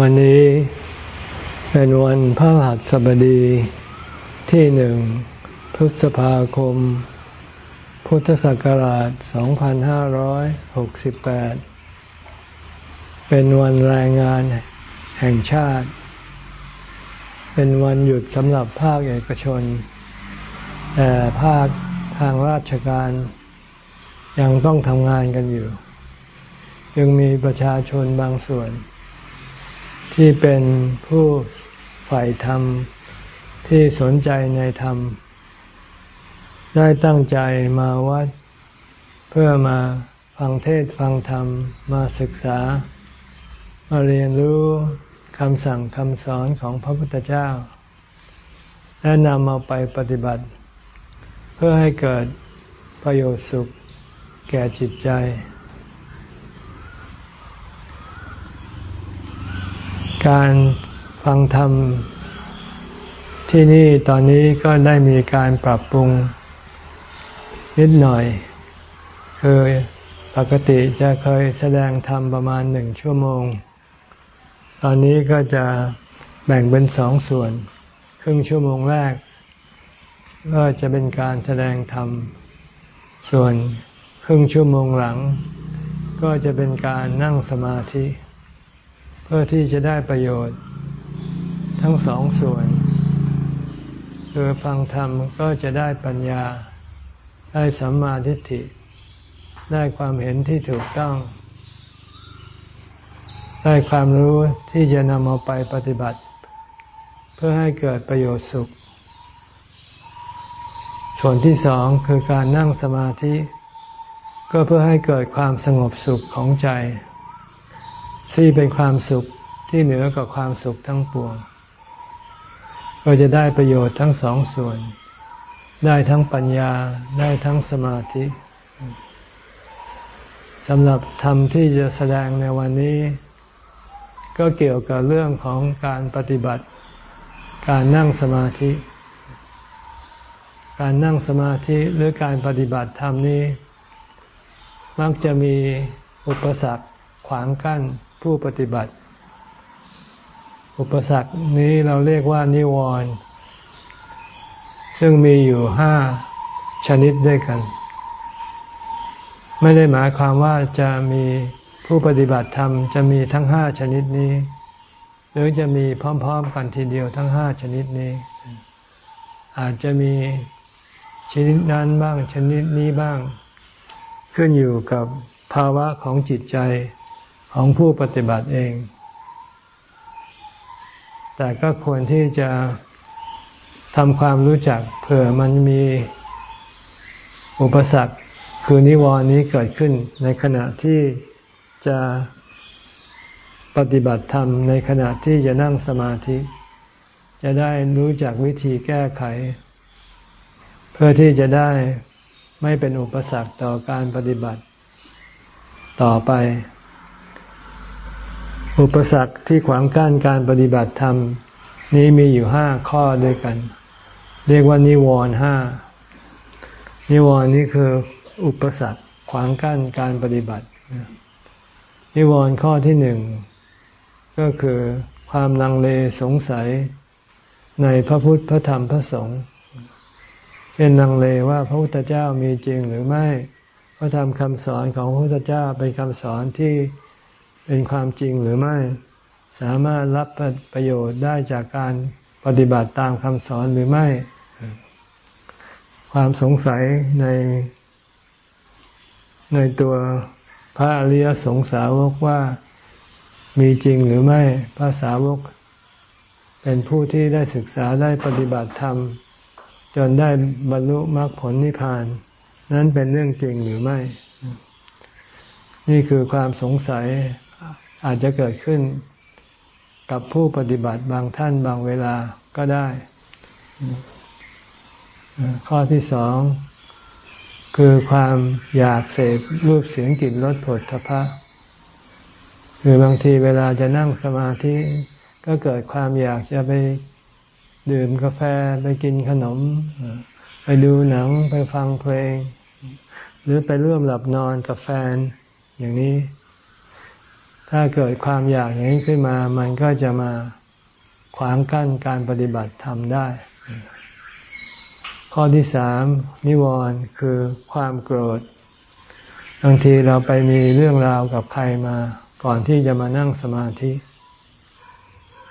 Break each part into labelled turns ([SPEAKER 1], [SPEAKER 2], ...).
[SPEAKER 1] วันนี้เป็นวันพระหัสบดีที่หนึ่งพฤษภาคม พุทธศักราช 2568 เป็นวันแรงงานแห่งชาติ เป็นวันหยุดสำหรับภาคเอกชน แต่ภาคทางราชการยังต้องทำงานกันอยู่จึงมีประชาชนบางส่วน ที่เป็นผู้ใฝ่ธรรมที่สนใจในธรรม ได้ตั้งใจมาวัด เพื่อมาฟังเทศฟังธรรมมาศึกษา มาเรียนรู้คำสั่งคำสอนของพระพุทธเจ้า และนำเอาไปปฏิบัติ เพื่อให้เกิดประโยชน์สุขแก่จิตใจ การฟังธรรม ที่นี่ตอนนี้ก็ได้มีการปรับปรุงนิดหน่อย คือปกติจะเคยแสดงธรรมประมาณหนึ่งชั่วโมง ตอนนี้ก็จะแบ่งเป็นสองส่วน ครึ่งชั่วโมงแรก ก็จะเป็นการแสดงธรรม ส่วนครึ่งชั่วโมงหลัง ก็จะเป็นการนั่งสมาธิ เพื่อที่จะได้ประโยชน์ทั้งสองส่วน คือฟังธรรมก็จะได้ปัญญา ได้สัมมาทิฏฐิ ได้ความเห็นที่ถูกต้อง ได้ความรู้ที่จะนำเอาไปปฏิบัติ เพื่อให้เกิดประโยชน์สุข ส่วนที่สองคือการนั่งสมาธิ ก็เพื่อให้เกิดความสงบสุขของใจ ที่เป็นความสุขที่เหนือกว่าความสุขทั้งปวง ก็จะได้ประโยชน์ทั้งสองส่วน ได้ทั้งปัญญาได้ทั้งสมาธิสำหรับธรรมที่จะแสดงในวันนี้ ก็เกี่ยวกับเรื่องของการปฏิบัติ การนั่งสมาธิ การนั่งสมาธิหรือการปฏิบัติธรรมนี้ มักจะมีอุปสรรคขวางกั้น ผู้ปฏิบัติ อุปสรรคนี้เราเรียกว่านิวรณ์ซึ่งมีอยู่ห้าชนิดด้วยกัน ไม่ได้หมายความว่าจะมีผู้ปฏิบัติธรรมจะมีทั้งห้าชนิดนี้ หรือจะมีพร้อม ๆ กันทีเดียวทั้งห้าชนิดนี้ อาจจะมีชนิดนั้นบ้างชนิดนี้บ้าง ขึ้นอยู่กับภาวะของจิตใจ ของผู้ปฏิบัติเอง แต่ก็ควรที่จะทำความรู้จักเผื่อมันมีอุปสรรคคือนิวรณ์นี้เกิดขึ้นในขณะที่จะปฏิบัติธรรมในขณะที่จะนั่งสมาธิ จะได้รู้จักวิธีแก้ไข เพื่อที่จะได้ไม่เป็นอุปสรรคต่อการปฏิบัติต่อไป อุปสรรคที่ขวางกั้นการปฏิบัติธรรม นี้มีอยู่ห้าข้อด้วยกัน เรียกว่านิวรณ์ห้านิวรณ์นี้คืออุปสรรคขวางกั้นการปฏิบัติ นิวรณ์ข้อที่หนึ่งก็คือความลังเลสงสัยในพระพุทธพระธรรมพระสงฆ์เช่นลังเลว่าพระพุทธเจ้ามีจริงหรือไม่ พระธรรมคำสอนของพระพุทธเจ้าเป็นคำสอนที่ เป็นความจริงหรือไม่ สามารถรับประโยชน์ได้จากการปฏิบัติตามคำสอนหรือไม่ ความสงสัยในในตัวพระอริยสงสาวกว่ามีจริงหรือไม่พระสาวก เป็นผู้ที่ได้ศึกษาได้ปฏิบัติธรรม จนได้บรรลุมรรคผลนิพพาน นั้นเป็นเรื่องจริงหรือไม่ นี่คือความสงสัย อาจจะเกิดขึ้นกับผู้ปฏิบัติบางท่านบางเวลาก็ได้ ข้อที่สอง คือความอยากเสพรูปเสียงกลิ่นรสผลทพะ คือบางทีเวลาจะนั่งสมาธิก็เกิดความอยากจะไปดื่มกาแฟไปกินขนม ไปดูหนังไปฟังเพลง หรือไปร่วมหลับนอนกับแฟนอย่างนี้ ถ้าเกิดความอยากอย่างนี้ขึ้นมา มันก็จะมาขวางกั้นการปฏิบัติธรรมได้ ข้อที่สามนิวรณ์คือความโกรธบางทีเราไปมีเรื่องราวกับใครมาก่อนที่จะมานั่งสมาธิ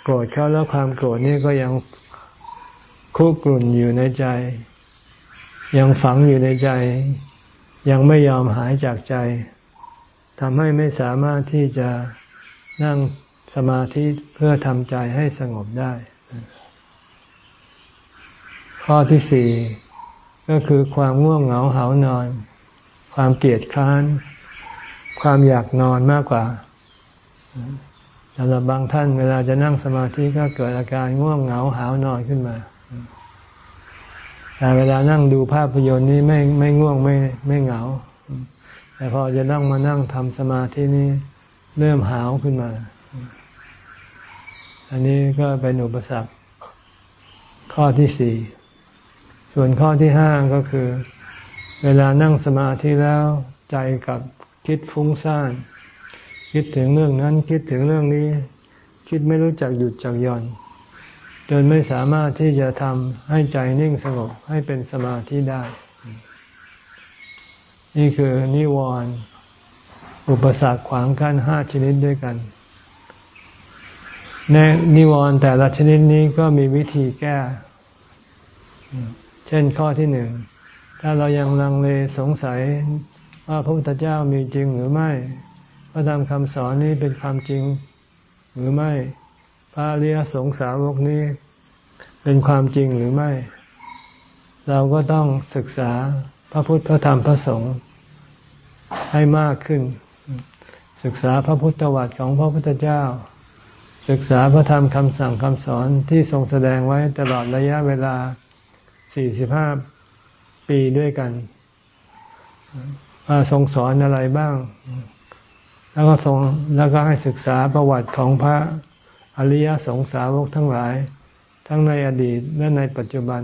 [SPEAKER 1] โกรธเขาแล้วความโกรธนี่ก็ยังคุกรุ่นอยู่ในใจ ยังฝังอยู่ในใจ ยังไม่ยอมหายจากใจ ทำให้ไม่สามารถที่จะนั่งสมาธิเพื่อทำใจให้สงบได้ ข้อที่สี่ก็คือความง่วงเหงาเหานอน ความเกลียดคร้าน ความอยากนอนมากกว่าสำหรับบางท่านเวลาจะนั่งสมาธิก็เกิดอาการง่วงเหงาหานอนขึ้นมาแต่เวลานั่งดูภาพยนตร์นี้ไม่ไม่ง่วงไม่ไม่เหงา แต่พอจะนั่งมานั่งทำสมาธินี้เริ่มหาวขึ้นมา อันนี้ก็เป็นอุปสรรคข้อที่สี่ ส่วนข้อที่ห้าก็คือ เวลานั่งสมาธิแล้วใจกับคิดฟุ้งซ่าน คิดถึงเรื่องนั้น คิดถึงเรื่องนี้ คิดไม่รู้จักหยุดจักย่อน จนไม่สามารถที่จะทำให้ใจนิ่งสงบให้เป็นสมาธิได้ นี่คือนิวรณ์อุปสรรคขวางกั้นห้าชนิดด้วยกันในนิวรณ์แต่ละชนิดนี้ก็มีวิธีแก้ เช่นข้อที่หนึ่ง ถ้าเรายังลังเลสงสัยว่าพระพุทธเจ้ามีจริงหรือไม่พระธรรมคำสอนนี้เป็นความจริงหรือไม่ พระอริยสงสาวกนี้เป็นความจริงหรือไม่ เราก็ต้องศึกษา พระพุทธพระธรรมพระสงฆ์ให้มากขึ้น ศึกษาพระพุทธวัตรของพระพุทธเจ้า ศึกษาพระธรรมคำสั่งคำสอนที่ทรงแสดงไว้ตลอดระยะเวลา 45 ปีด้วยกันทรงสอนอะไรบ้าง แล้วก็ทรงแล้วก็ให้ศึกษาประวัติของพระอริยสงสาวกทั้งหลาย ทั้งในอดีตและในปัจจุบัน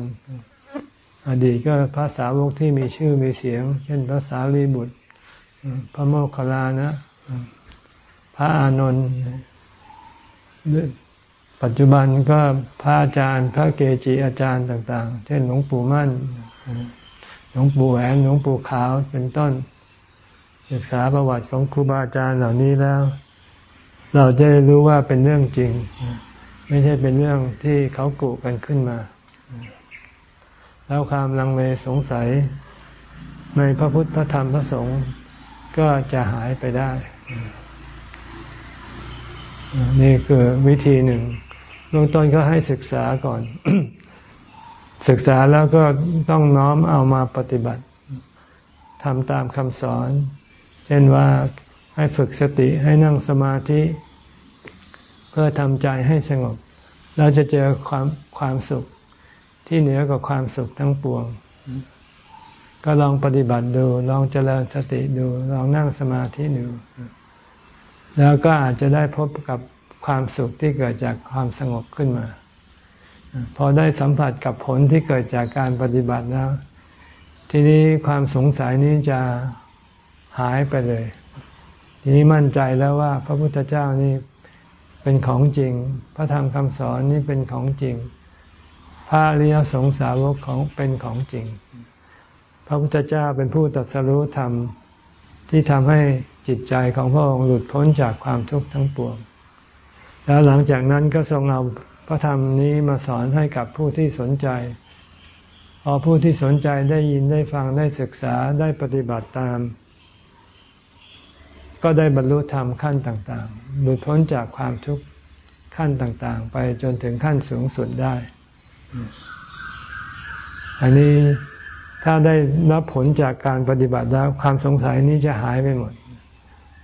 [SPEAKER 1] อดีตก็พระสาวกที่มีชื่อมีเสียง เช่นพระสารีบุตร พระโมคคัลลานะ พระอานนท์ปัจจุบันก็พระอาจารย์ พระเกจิอาจารย์ต่าง ๆ เช่นหลวงปู่มั่น หลวงปู่แหวนหลวงปู่ขาวเป็นต้น ศึกษาประวัติของครูบาอาจารย์เหล่านี้แล้ว เราจะรู้ว่าเป็นเรื่องจริง ไม่ใช่เป็นเรื่องที่เขากุกันขึ้นมา แล้วความลังเลสงสัย ในพระพุทธพระธรรมพระสงฆ์ก็จะหายไปได้ นี่คือวิธีหนึ่งเบื้องต้นก็ให้ศึกษาก่อน ศึกษาแล้วก็ต้องน้อมเอามาปฏิบัติทำตามคำสอน เช่นว่าให้ฝึกสติให้นั่งสมาธิ เพื่อทำใจให้สงบ เราจะเจอความความสุข ที่เหนือกว่าความสุขทั้งปวง ก็ลองปฏิบัติดู ลองเจริญสติดู ลองนั่งสมาธิดู แล้วก็อาจจะได้พบกับความสุขที่เกิดจากความสงบขึ้นมา พอได้สัมผัสกับผลที่เกิดจากการปฏิบัติแล้ว ทีนี้ความสงสัยนี้จะหายไปเลย ทีนี้มั่นใจแล้วว่า พระพุทธเจ้านี่เป็นของจริง พระธรรมคำสอนนี่เป็นของจริง พระอริยสงสาวกของเป็นของจริง พระพุทธเจ้าเป็นผู้ตรัสรู้ธรรมที่ทำให้จิตใจของพระองค์หลุดพ้นจากความทุกข์ทั้งปวง แล้วหลังจากนั้นก็ทรงเอาพระธรรมนี้มาสอนให้กับผู้ที่สนใจ พอผู้ที่สนใจได้ยินได้ฟังได้ศึกษาได้ปฏิบัติตาม ก็ได้บรรลุธรรมขั้นต่าง ๆ หลุดพ้นจากความทุกข์ขั้นต่าง ๆ ไปจนถึงขั้นสูงสุดได้ อันนี้ถ้าได้รับผลจากการปฏิบัติแล้วความสงสัยนี้จะหายไปหมด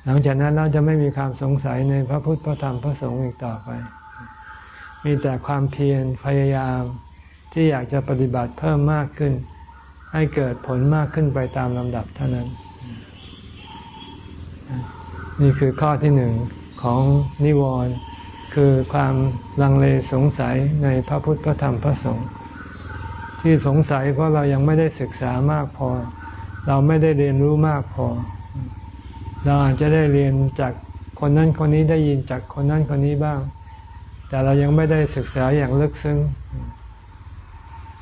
[SPEAKER 1] หลังจากนั้นเราจะไม่มีความสงสัยในพระพุทธพระธรรมพระสงฆ์อีกต่อไป มีแต่ความเพียรพยายามที่อยากจะปฏิบัติเพิ่มมากขึ้น ให้เกิดผลมากขึ้นไปตามลำดับเท่านั้น นี่คือข้อที่หนึ่งของนิวรณ์ คือความลังเลสงสัยในพระพุทธพระธรรมพระสงฆ์ที่สงสัยเพราะเรายังไม่ได้ศึกษามากพอ เราไม่ได้เรียนรู้มากพอ เราอาจจะได้เรียนจากคนนั้นคนนี้ได้ยินจากคนนั้นคนนี้บ้าง แต่เรายังไม่ได้ศึกษาอย่างลึกซึ้ง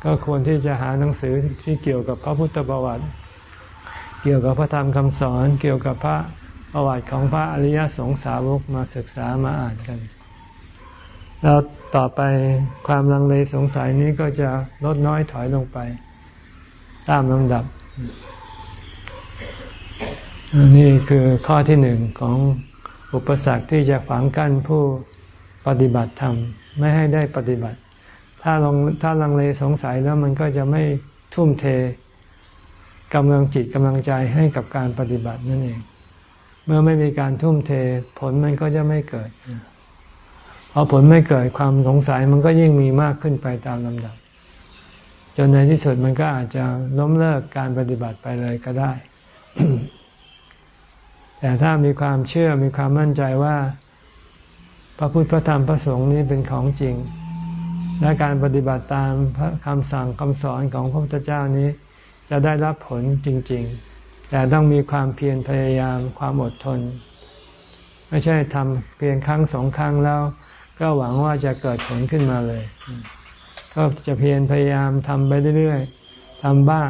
[SPEAKER 1] ก็ควรที่จะหาหนังสือที่เกี่ยวกับพระพุทธประวัติ เกี่ยวกับพระธรรมคำสอน เกี่ยวกับพระประวัติของพระอริยสงสาวกมาศึกษามาอ่านกัน แล้วต่อไปความลังเลสงสัยนี้ก็จะลดน้อยถอยลงไป ตามลำดับ นี่คือข้อที่หนึ่งของอุปสรรคที่จะฝังกั้นผู้ปฏิบัติธรรม ไม่ให้ได้ปฏิบัติ ถ้าลงถ้าลังเลสงสัยแล้วมันก็จะไม่ทุ่มเทกำลังจิตกำลังใจให้กับการปฏิบัตินั่นเอง เมื่อไม่มีการทุ่มเทผลมันก็จะไม่เกิด พอผลไม่เกิดความสงสัยมันก็ยิ่งมีมากขึ้นไปตามลำดับ จนในที่สุดมันก็อาจจะล้มเลิกการปฏิบัติไปเลยก็ได้ แต่ถ้ามีความเชื่อมีความมั่นใจว่า พระพุทธพระธรรมพระสงฆ์นี้เป็นของจริง และการปฏิบัติตามคำสั่งคำสอนของพระพุทธเจ้านี้ จะได้รับผลจริง ๆ แต่ต้องมีความเพียรพยายามความอดทน ไม่ใช่ทำเพียงครั้งสองครั้งแล้ว ก็หวังว่าจะเกิดผลขึ้นมาเลย ก็จะเพียรพยายามทำไปเรื่อยๆทำบ้าง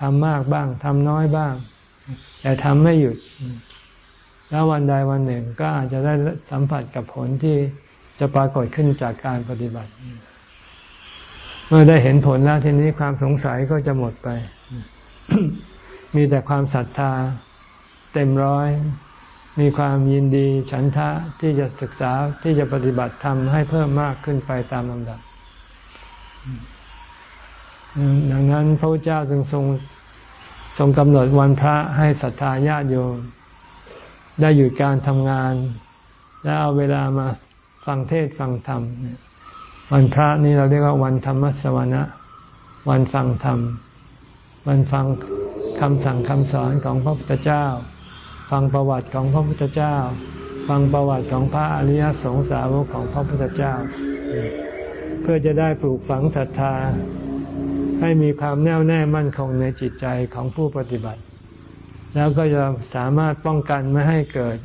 [SPEAKER 1] ทำมากบ้างทำน้อยบ้าง แต่ทำไม่หยุด แล้ววันใดวันหนึ่งก็อาจจะได้สัมผัสกับผลที่จะปรากฏขึ้นจากการปฏิบัติ เมื่อได้เห็นผลแล้วทีนี้ความสงสัยก็จะหมดไป มีแต่ความศรัทธาเต็มร้อย มีความยินดีฉันทะที่จะศึกษาที่จะปฏิบัติทำให้เพิ่มมากขึ้นไปตามลำดับ ดังนั้นพระเจ้าจึงทรงทรงกำหนดวันพระให้ศรัทธาญาติโยม ได้หยุดการทำงาน แล้วเอาเวลามาฟังเทศฟังธรรม วันพระนี้เราเรียกว่าวันธรรมสวนะวันฟังธรรม วันฟังคำสั่งคำสอนของพระพุทธเจ้า ฟังประวัติของพระพุทธเจ้า ฟังประวัติของพระอริยสงสาวกของพระพุทธเจ้า เพื่อจะได้ปลูกฝังศรัทธา ให้มีความแน่วแน่มั่นคงในจิตใจของผู้ปฏิบัติ แล้วก็จะสามารถป้องกันไม่ให้เกิด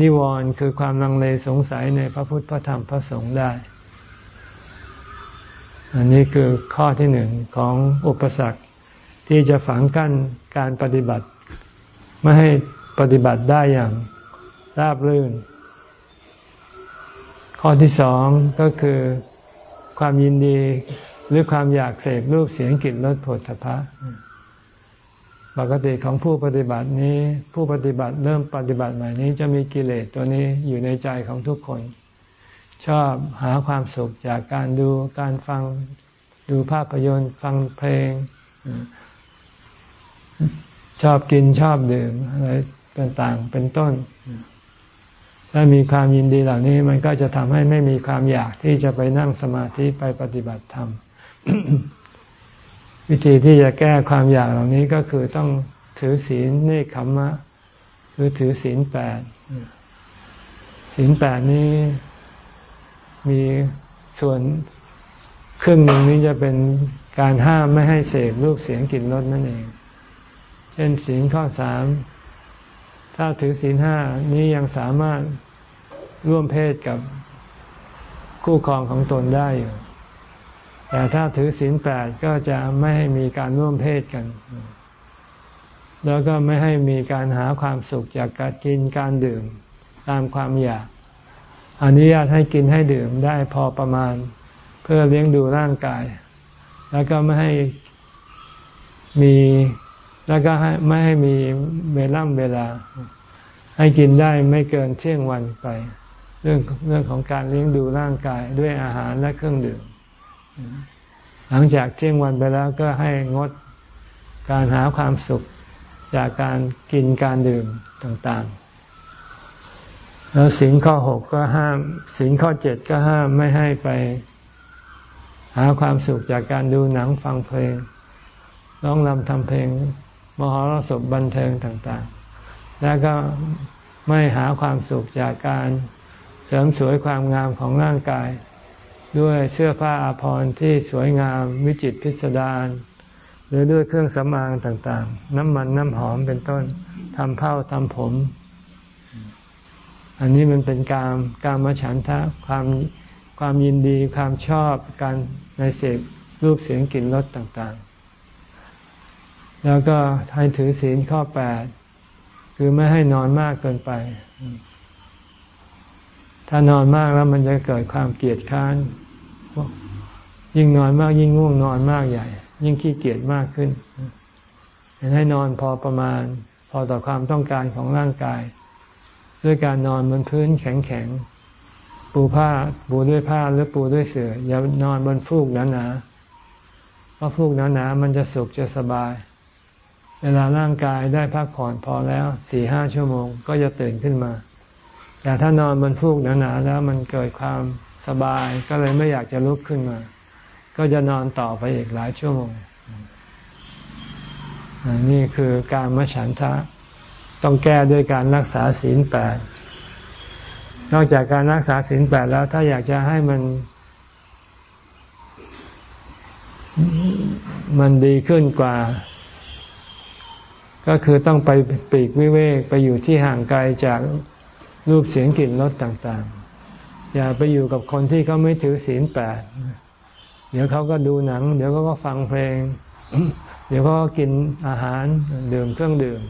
[SPEAKER 1] นิวรณ์คือความลังเลสงสัยในพระพุทธพระธรรมพระสงฆ์ได้ อันนี้คือข้อที่หนึ่งของอุปสรรคที่จะฝังกั้นการปฏิบัติ ไม่ให้ปฏิบัติได้อย่างราบรื่น ข้อที่สองก็คือความยินดีหรือความอยากเสพรูปเสียงกลิ่นรสผลทพะปกติของผู้ปฏิบัตินี้ ผู้ปฏิบัติเริ่มปฏิบัติใหม่นี้จะมีกิเลสตัวนี้อยู่ในใจของทุกคน ชอบหาความสุขจากการดูการฟังดูภาพยนตร์ฟังเพลง ชอบกินชอบดื่มอะไรต่างๆเป็นต้น ถ้ามีความยินดีเหล่านี้ มันก็จะทำให้ไม่มีความอยากที่จะไปนั่งสมาธิไปปฏิบัติธรรม วิธีที่จะแก้ความอยากเหล่านี้ก็คือต้องถือศีลเนคขมมะ คือถือศีลแปดศีลแปดนี้มีส่วนครึ่งหนึ่งนี้จะเป็นการห้ามไม่ให้เสพรูปเสียงกลิ่นรสนั่นเอง เช่นศีลข้อสามถ้าถือศีลห้านี้ยังสามารถร่วมเพศกับคู่ครองของตนได้อยู่ แต่ถ้าถือศีลแปดก็จะไม่ให้มีการร่วมเพศกัน แล้วก็ไม่ให้มีการหาความสุขจากการกินการดื่มตามความอยากอนุญาตให้กินให้ดื่มได้พอประมาณ เพื่อเลี้ยงดูร่างกาย แล้วก็ไม่ให้มี แล้วก็ไม่ให้มีเวล่ำเวลา ให้กินได้ไม่เกินเที่ยงวันไป เรื่องเรื่องของการเลี้ยงดูร่างกายด้วยอาหารและเครื่องดื่ม หลังจากเที่ยงวันไปแล้วก็ให้งดการหาความสุขจากการกินการดื่มต่างๆ แล้วสินข้อหกก็ห้ามสินข้อเจ็ดก็ห้ามไม่ให้ไป หาความสุขจากการดูหนังฟังเพลงร้องรำทำเพลง มหรสพบันเทิงต่างๆ แล้วก็ไม่หาความสุขจากการเสริมสวยความงามของร่างกาย ด้วยเสื้อผ้าอาภรณ์ที่สวยงามวิจิตพิสดารหรือด้วยเครื่องสำอางต่างๆ น้ำมันน้ำหอมเป็นต้นทำเผ้าทำผม อันนี้มันเป็นการการมาฉันทะความความยินดีความชอบการในเสพรูปเสียงกลิ่นรสต่างๆ แล้วก็ให้ถือศีลข้อแปดคือไม่ให้นอนมากเกินไป ถ้านอนมากแล้วมันจะเกิดความเกลียดค้าน ยิ่งนอนมากยิ่งง่วงนอนมากใหญ่ ยิ่งขี้เกียจมากขึ้นให้นอนพอประมาณ พอต่อความต้องการของร่างกาย ด้วยการนอนบนพื้นแข็งๆปูผ้าปูด้วยผ้าหรือปูด้วยเสื่ออย่านอนบนฟูกหนาๆเพราะฟูกหนาๆมันจะสุขจะสบาย เวลาร่างกายได้พักผ่อนพอแล้วสี่ห้าชั่วโมงก็จะตื่นขึ้นมา แต่ถ้านอนบนฟูกหนาๆแล้วมันเกิดความสบายก็เลยไม่อยากจะลุกขึ้นมา ก็จะนอนต่อไปอีกหลายชั่วโมงนี่คือการมฉันทะ ต้องแก้ด้วยการรักษาศีลแปดนอกจากการรักษาศีลแปดแล้วถ้าอยากจะให้มัน มันดีขึ้นกว่า ก็คือต้องไปปีกวิเวกไปอยู่ที่ห่างไกลจากรูปเสียงกลิ่นรสต่างๆ อย่าไปอยู่กับคนที่เขาไม่ถือศีลแปดเดี๋ยวเขาก็ดูหนัง เดี๋ยวเขาก็ฟังเพลง เดี๋ยวก็กินอาหารดื่มเครื่องดื่ม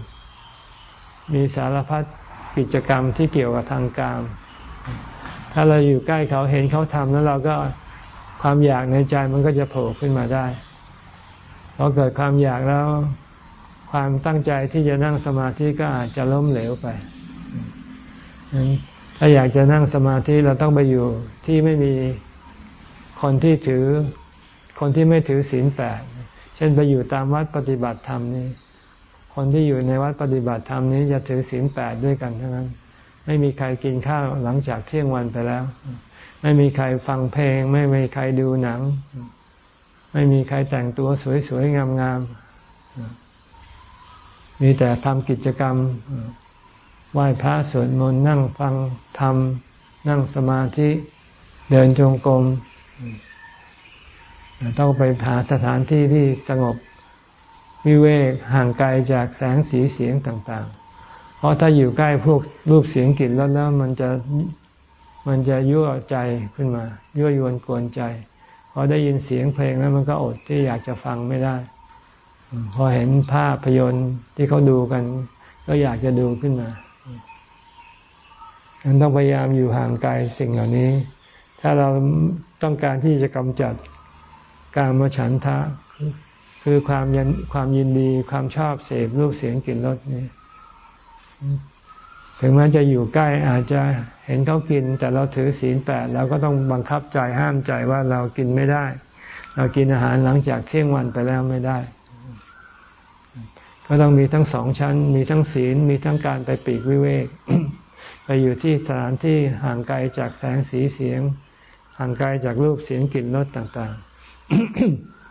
[SPEAKER 1] มีสารพัดกิจกรรมที่เกี่ยวกับทางการถ้าเราอยู่ใกล้เขาเห็นเขาทำแล้วเราก็ความอยากในใจมันก็จะโผล่ขึ้นมาได้พอเกิดความอยากแล้ว ความตั้งใจที่จะนั่งสมาธิก็อาจจะล้มเหลวไป ถ้าอยากจะนั่งสมาธิเราต้องไปอยู่ที่ไม่มีคนที่ถือ คนที่ไม่ถือศีลแปด เช่นไปอยู่ตามวัดปฏิบัติธรรมนี่ คนที่อยู่ในวัดปฏิบัติธรรมนี้จะถือศีลแปดด้วยกันทั้งนั้น ไม่มีใครกินข้าวหลังจากเที่ยงวันไปแล้ว ไม่มีใครฟังเพลง ไม่มีใครดูหนัง ไม่มีใครแต่งตัวสวยๆงามๆ มีแต่ทำกิจกรรมไหว้พระสวดมนต์นั่งฟังธรรม นั่งสมาธิ เดินจงกรมต้องไปหาสถานที่ที่สงบวิเวกห่างไกลจากแสงสีเสียงต่างๆ เพราะถ้าอยู่ใกล้พวกรูปเสียงกลิ่นแล้วแล้วมันจะมันจะยั่วใจขึ้นมา ยั่วยวนกวนใจพอได้ยินเสียงเพลงแล้วมันก็อดที่อยากจะฟังไม่ได้ พอเห็นภาพยนตร์ที่เขาดูกัน ก็อยากจะดูขึ้นมาดังนั้นต้องพยายามอยู่ห่างไกลสิ่งเหล่านี้ ถ้าเราต้องการที่จะกำจัดการมฉันทะ คือความยินความยินดีความชอบเสพรูปเสียงกลิ่นรสนี่ถึงแม้จะอยู่ใกล้อาจจะเห็นเขากิน แต่เราถือศีลแปดเราก็ต้องบังคับใจห้ามใจว่าเรากินไม่ได้ เรากินอาหารหลังจากเที่ยงวันไปแล้วไม่ได้ ก็ต้องมีทั้งสองชั้น มีทั้งศีล มีทั้งการไปปีกวิเวก ไปอยู่ที่สถานที่ห่างไกลจากแสงสีเสียง ห่างไกลจากรูปเสียงกลิ่นรสต่าง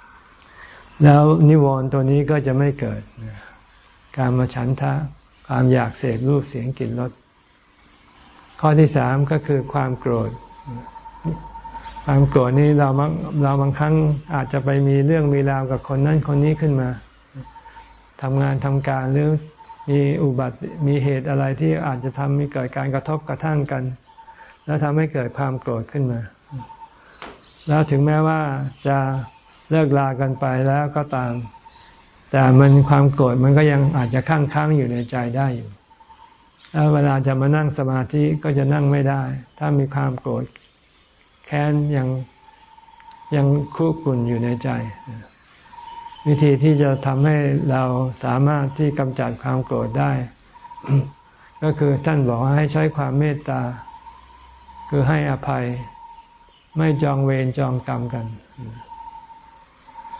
[SPEAKER 1] ๆ แล้วนิวรณ์ตัวนี้ก็จะไม่เกิด การมาฉันทะ ความอยากเสพรูปเสียงกลิ่นรส ข้อที่สามก็คือความโกรธความโกรธนี้เราเราบางครั้งอาจจะไปมีเรื่องมีราวกับคนนั้นคนนี้ขึ้นมา ทำงานทำการหรือมีอุบัติมีเหตุอะไรที่อาจจะทำให้เกิดการกระทบกระทั่งกัน แล้วทำให้เกิดความโกรธขึ้นมา แล้วถึงแม้ว่าจะเลิกลากันไปแล้วก็ตาม แต่มันความโกรธมันก็ยังอาจจะค้างค้างอยู่ในใจได้อยู่แล้วเวลาจะมานั่งสมาธิก็จะนั่งไม่ได้ ถ้ามีความโกรธแค้นยังยังคุกคุนอยู่ในใจ วิธีที่จะทำให้เราสามารถที่กำจัดความโกรธได้ ก็คือท่านบอกให้ใช้ความเมตตา คือให้อภัย ไม่จองเวรจองกรรมกัน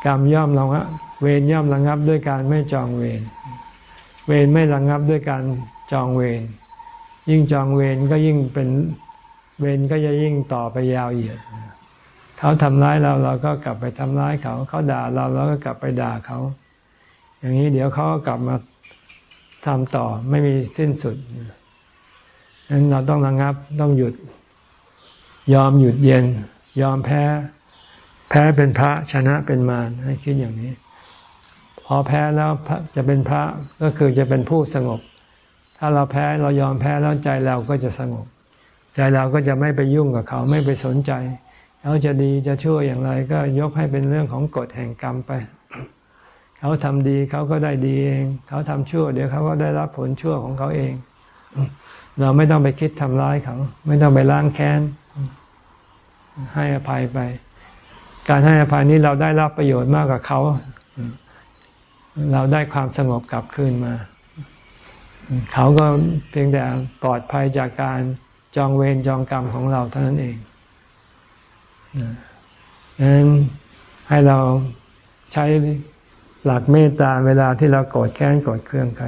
[SPEAKER 1] กรรมย่อมระงับเวรย่อมระงับด้วยการไม่จองเวรเวรไม่ระงับด้วยการจองเวรยิ่งจองเวรก็ยิ่งเป็นเวรก็จะยิ่งต่อไปยาวเหยียด เขาทำร้ายเราเราก็กลับไปทำร้ายเขา เขาด่าเราเราก็กลับไปด่าเขา อย่างนี้เดี๋ยวเขาก็กลับมาทำต่อไม่มีสิ้นสุดนั้นเราต้องระงับต้องหยุด ยอมหยุดเย็น ยอมแพ้ แพ้เป็นพระชนะเป็นมารให้คิดอย่างนี้ พอแพ้แล้วจะเป็นพระก็คือจะเป็นผู้สงบ ถ้าเราแพ้เรายอมแพ้แล้วใจเราก็จะสงบ ใจเราก็จะไม่ไปยุ่งกับเขาไม่ไปสนใจ เขาจะดีจะชั่วอย่างไรก็ยกให้เป็นเรื่องของกฎแห่งกรรมไป เขาทำดีเขาก็ได้ดีเอง เขาทำชั่ว เดี๋ยวเขาก็ได้รับผลชั่วของเขาเอง เราไม่ต้องไปคิดทำร้ายเขา ไม่ต้องไปล้างแค้น ให้อภัยไป การให้อภัยนี้เราได้รับประโยชน์มากกว่าเขา เราได้ความสงบกลับคืนมา เขาก็เพียงแต่ปลอดภัยจากการจองเวรจองกรรมของเราเท่านั้นเอง ดังนั้นให้เราใช้หลักเมตตาเวลาที่เราโกรธแค้นโกรธเคืองใคร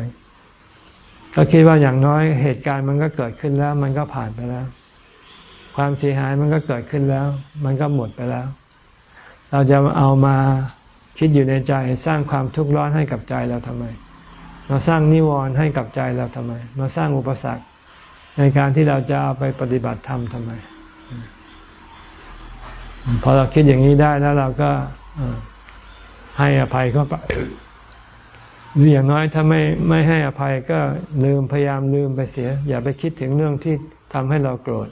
[SPEAKER 1] ก็คิดว่าอย่างน้อยเหตุการณ์มันก็เกิดขึ้นแล้ว มันก็ผ่านไปแล้ว ความเสียหายมันก็เกิดขึ้นแล้ว มันก็หมดไปแล้ว เราจะเอามาคิดอยู่ในใจสร้างความทุกข์ร้อนให้กับใจเราทำไมมาสร้างนิวรณ์ให้กับใจเราทำไมมาสร้างอุปสรรคในการที่เราจะเอาไปปฏิบัติธรรมทำไม พอเราคิดอย่างนี้ได้แล้วเราก็ให้อภัยเข้าไปหรืออย่างน้อยถ้าไม่ไม่ให้อภัยก็ลืมพยายามลืมไปเสีย อย่าไปคิดถึงเรื่องที่ทำให้เราโกรธ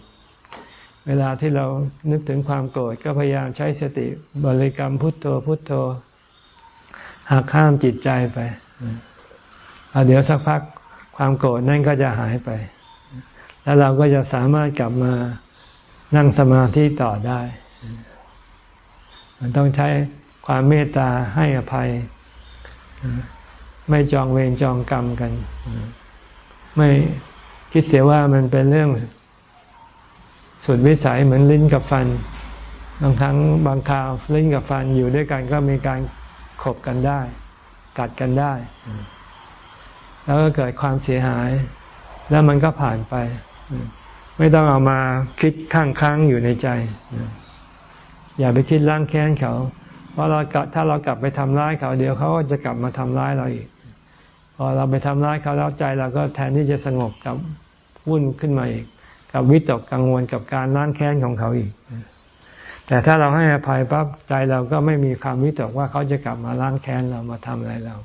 [SPEAKER 1] เวลาที่เรานึกถึงความโกรธก็พยายามใช้สติบริกรรมพุทโธพุทโธหักข้ามจิตใจไปเดี๋ยวสักพักความโกรธนั่นก็จะหายไป แล้วเราก็จะสามารถกลับมานั่งสมาธิต่อได้ มันต้องใช้ความเมตตาให้อภัย ไม่จองเวรจองกรรมกัน ไม่คิดเสียว่ามันเป็นเรื่องสุดวิสัยเหมือนลิ้นกับฟัน บางครั้งบางคราวลิ้นกับฟันอยู่ด้วยกันก็มีการขบกันได้ กัดกันได้ แล้วก็เกิดความเสียหาย แล้วมันก็ผ่านไป ไม่ต้องเอามาคิดข้างค้างอยู่ในใจ อย่าไปคิดล้างแค้นเขา เพราะเราถ้าเรากลับไปทำร้ายเขา เดี๋ยวเขาก็จะกลับมาทำร้ายเราอีก พอเราไปทำร้ายเขาแล้วใจเราก็แทนที่จะสงบกับวุ่นขึ้นมาอีก กับวิตกกังวลกับการล้างแค้นของเขาอีก แต่ถ้าเราให้อภัยปั๊บใจเราก็ไม่มีความวิตกว่าเขาจะกลับมาล้างแค้นเรามาทำอะไรเรา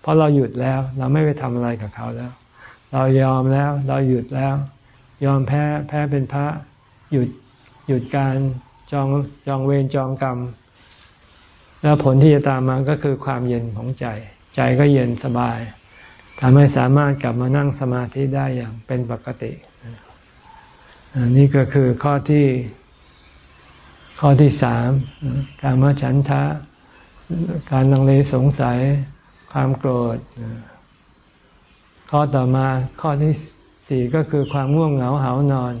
[SPEAKER 1] เพราะเราหยุดแล้วเราไม่ไปทำอะไรกับเขาแล้ว เรายอมแล้ว เราหยุดแล้ว ยอมแพ้แพ้เป็นพระหยุดหยุดการ จองจองเวรจองกรรม แล้วผลที่จะตามมาก็คือความเย็นของใจ ใจก็เย็นสบายทำให้สามารถกลับมานั่งสมาธิได้อย่างเป็นปกตินี่ก็คือข้อที่ข้อที่สามการมาฉันทะ การลังเลสงสัย ความโกรธ ข้อต่อมาข้อที่สี่ก็คือความง่วงเหงาเหานอน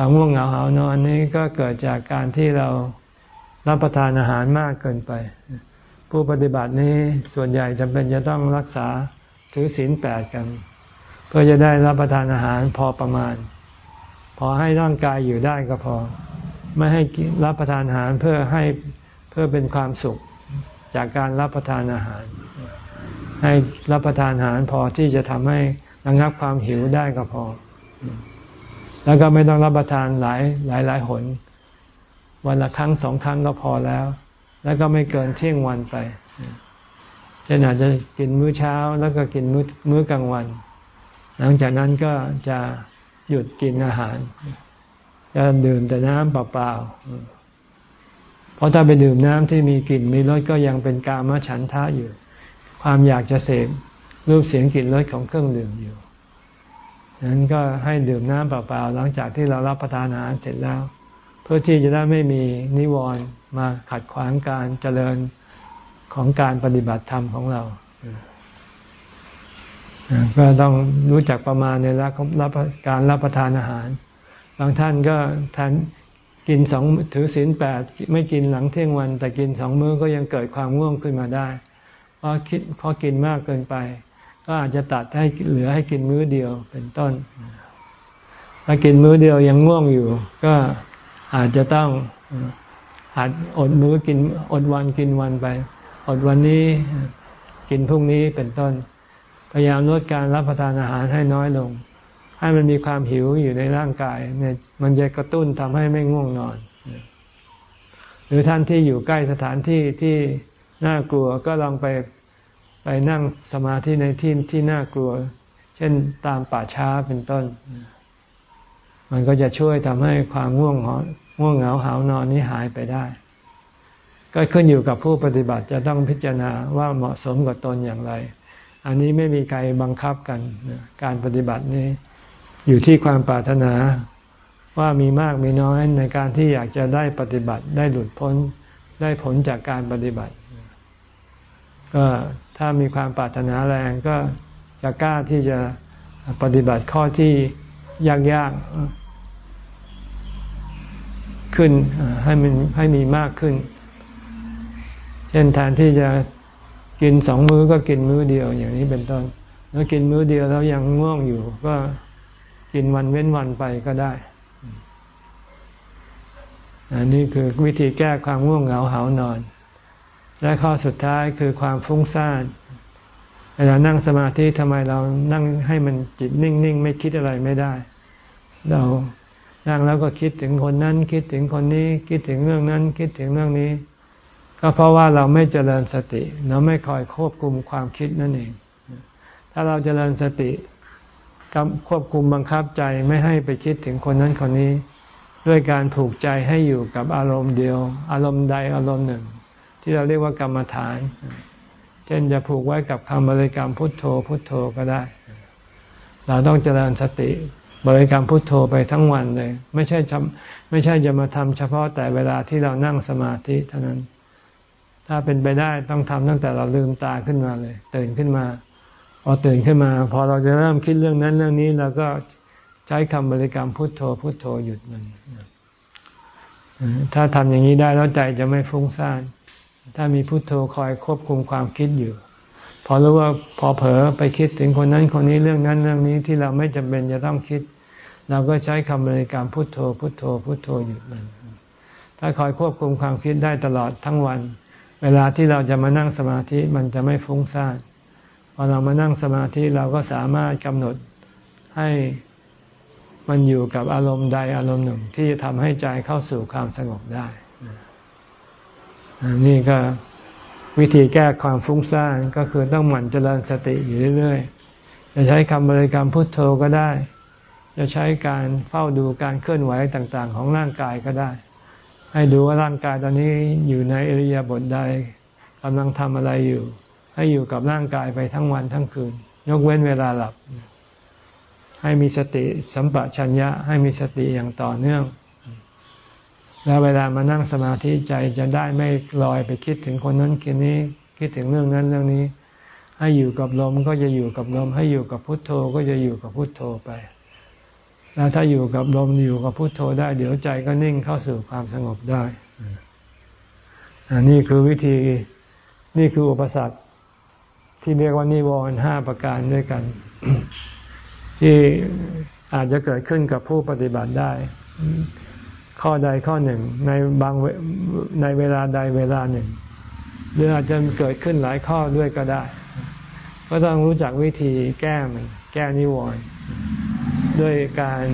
[SPEAKER 1] ความง่วงเหงาหานอนนี้ก็เกิดจากการที่เรารับประทานอาหารมากเกินไป ผู้ปฏิบัตินี้ส่วนใหญ่จำเป็นจะต้องรักษาถือศีลแปดกัน เพื่อจะได้รับประทานอาหารพอประมาณ พอให้ร่างกายอยู่ได้ก็พอ ไม่ให้รับประทานอาหารเพื่อให้เพื่อเป็นความสุขจากการรับประทานอาหาร ให้รับประทานอาหารพอที่จะทำให้ระงับความหิวได้ก็พอ แล้วก็ไม่ต้องรับประทานหลายหลายหลายหน วันละครั้งสองครั้งก็พอแล้ว แล้วก็ไม่เกินเที่ยงวันไปเช่นอาจจะกินมื้อเช้าแล้วก็กินมื้อมื้อกลางวัน หลังจากนั้นก็จะหยุดกินอาหารจะดื่มแต่น้ำเปล่าๆเพราะถ้าไปดื่มน้ำที่มีกลิ่นมีรสก็ยังเป็นกามฉันทะอยู่ ความอยากจะเสพรูปเสียงกลิ่นรสของเครื่องดื่มอยู่ นั้นก็ให้ดื่มน้ำเปล่าๆหลังจากที่เรารับประทานอาหารเสร็จแล้ว เพื่อที่จะได้ไม่มีนิวรณ์มาขัดขวางการเจริญของการปฏิบัติธรรมของเราก็ต้องรู้จักประมาณในรับการรับประทานอาหาร บางท่านก็ทานกินสองถือศีลแปดไม่กินหลังเที่ยงวัน แต่กินสองมื้อก็ยังเกิดความง่วงขึ้นมาได้ เพราะคิดเพราะกินมากเกินไป ก็อาจจะตัดให้เหลือให้กินมื้อเดียวเป็นต้น ถ้ากินมื้อเดียวยังง่วงอยู่ ก็อาจจะต้องอาจอดมื้อกินอดวันกินวันไป อดวันนี้กินพรุ่งนี้เป็นต้น พยายามลดการรับประทานอาหารให้น้อยลง ให้มันมีความหิวอยู่ในร่างกายเนี่ยมันจะกระตุ้นทำให้ไม่ง่วงนอน หรือท่านที่อยู่ใกล้สถานที่ที่น่ากลัวก็ลองไป ไปนั่งสมาธิในที่ที่น่ากลัว เช่นตามป่าช้าเป็นต้น มันก็จะช่วยทำให้ความง่วงง่วงเหงาหานอนนี้หายไปได้ ก็ขึ้นอยู่กับผู้ปฏิบัติจะต้องพิจารณาว่าเหมาะสมกับตนอย่างไร อันนี้ไม่มีใครบังคับกัน การปฏิบัตินี้ อยู่ที่ความปรารถนาว่ามีมากมีน้อยในการที่อยากจะได้ปฏิบัติได้หลุดพ้นได้ผลจากการปฏิบัติ ก็ ถ้ามีความปรารถนาแรงก็จะกล้าที่จะปฏิบัติข้อที่ยากๆขึ้นให้มันให้มีมากขึ้น เช่นแทนที่จะกินสองมื้อก็กินมื้อเดียวอย่างนี้เป็นต้น แล้วกินมื้อเดียวแล้วยังง่วงอยู่ ก็กินวันเว้นวันไปก็ได้อันนี้คือวิธีแก้ความง่วงเหงาหานอน และข้อสุดท้ายคือความฟุ้งซ่านเวลานั่งสมาธิทำไมเรานั่งให้มันจิตนิ่งๆ ไม่คิดอะไรไม่ได้ เรานั่งแล้วก็คิดถึงคนนั้น คิดถึงคนนี้ คิดถึงเรื่องนั้น คิดถึงเรื่องนี้ ก็เพราะว่าเราไม่เจริญสติ เราไม่คอยควบคุมความคิดนั่นเอง ถ้าเราเจริญสติควบคุมบังคับใจไม่ให้ไปคิดถึงคนนั้นคนนี้ ด้วยการผูกใจให้อยู่กับอารมณ์เดียว อารมณ์ใดอารมณ์หนึ่ง ที่เราเรียกว่ากรรมฐาน เช่นจะผูกไว้กับคำบริกรรมพุทโธพุทโธก็ได้ เราต้องเจริญสติบริกรรมพุทโธไปทั้งวันเลย ไม่ใช่ไม่ใช่จะมาทำเฉพาะแต่เวลาที่เรานั่งสมาธิเท่านั้น ถ้าเป็นไปได้ต้องทำตั้งแต่เราลืมตาขึ้นมาเลยตื่นขึ้นมาพอตื่นขึ้นมา พอเราจะเริ่มคิดเรื่องนั้นเรื่องนี้เราก็ใช้คำบริกรรมพุทโธพุทโธหยุดมันถ้าทำอย่างนี้ได้แล้วใจจะไม่ฟุ้งซ่าน ถ้ามีพุทโธคอยควบคุมความคิดอยู่ พอรู้ว่าพอเผลอไปคิดถึงคนนั้นคนนี้เรื่องนั้นเรื่องนี้ที่เราไม่จำเป็นจะต้องคิด เราก็ใช้คำบริกรรมพุทโธ พุทโธ พุทโธหยุดมัน ถ้าคอยควบคุมความคิดได้ตลอดทั้งวัน เวลาที่เราจะมานั่งสมาธิมันจะไม่ฟุ้งซ่านพอเรามานั่งสมาธิเราก็สามารถกำหนดให้มันอยู่กับอารมณ์ใดอารมณ์หนึ่งที่จะทำให้ใจเข้าสู่ความสงบได้ นี่ก็วิธีแก้ความฟุ้งซ่านก็คือต้องหมั่นเจริญสติอยู่เรื่อยๆ จะใช้คำบริกรรมพุทโธก็ได้ จะใช้การเฝ้าดูการเคลื่อนไหวต่างๆ ของร่างกายก็ได้ ให้ดูว่าร่างกายตอนนี้อยู่ในอริยบทใดกำลังทำอะไรอยู่ ให้อยู่กับร่างกายไปทั้งวันทั้งคืน ยกเว้นเวลาหลับ ให้มีสติสัมปชัญญะ ให้มีสติอย่างต่อเนื่อง แล้วเวลามานั่งสมาธิใจจะได้ไม่ลอยไปคิดถึงคนนั้นคนนี้ คิดถึงเรื่องนั้นเรื่องนี้ ให้อยู่กับลมก็จะอยู่กับลม ให้อยู่กับพุทโธก็จะอยู่กับพุทโธไป แล้วถ้าอยู่กับลมอยู่กับพุทโธได้ เดี๋ยวใจก็นิ่งเข้าสู่ความสงบได้อันนี้คือวิธีนี่คืออุปสรรคที่เรียกว่านิวรณ์ห้าประการด้วยกัน ที่อาจจะเกิดขึ้นกับผู้ปฏิบัติได้ ข้อใดข้อหนึ่ง ในบางในเวลาใดเวลาหนึ่ง หรืออาจจะเกิดขึ้นหลายข้อด้วยก็ได้ ก็ต้องรู้จักวิธีแก้มันแก้นิวรณ์ด้วยการ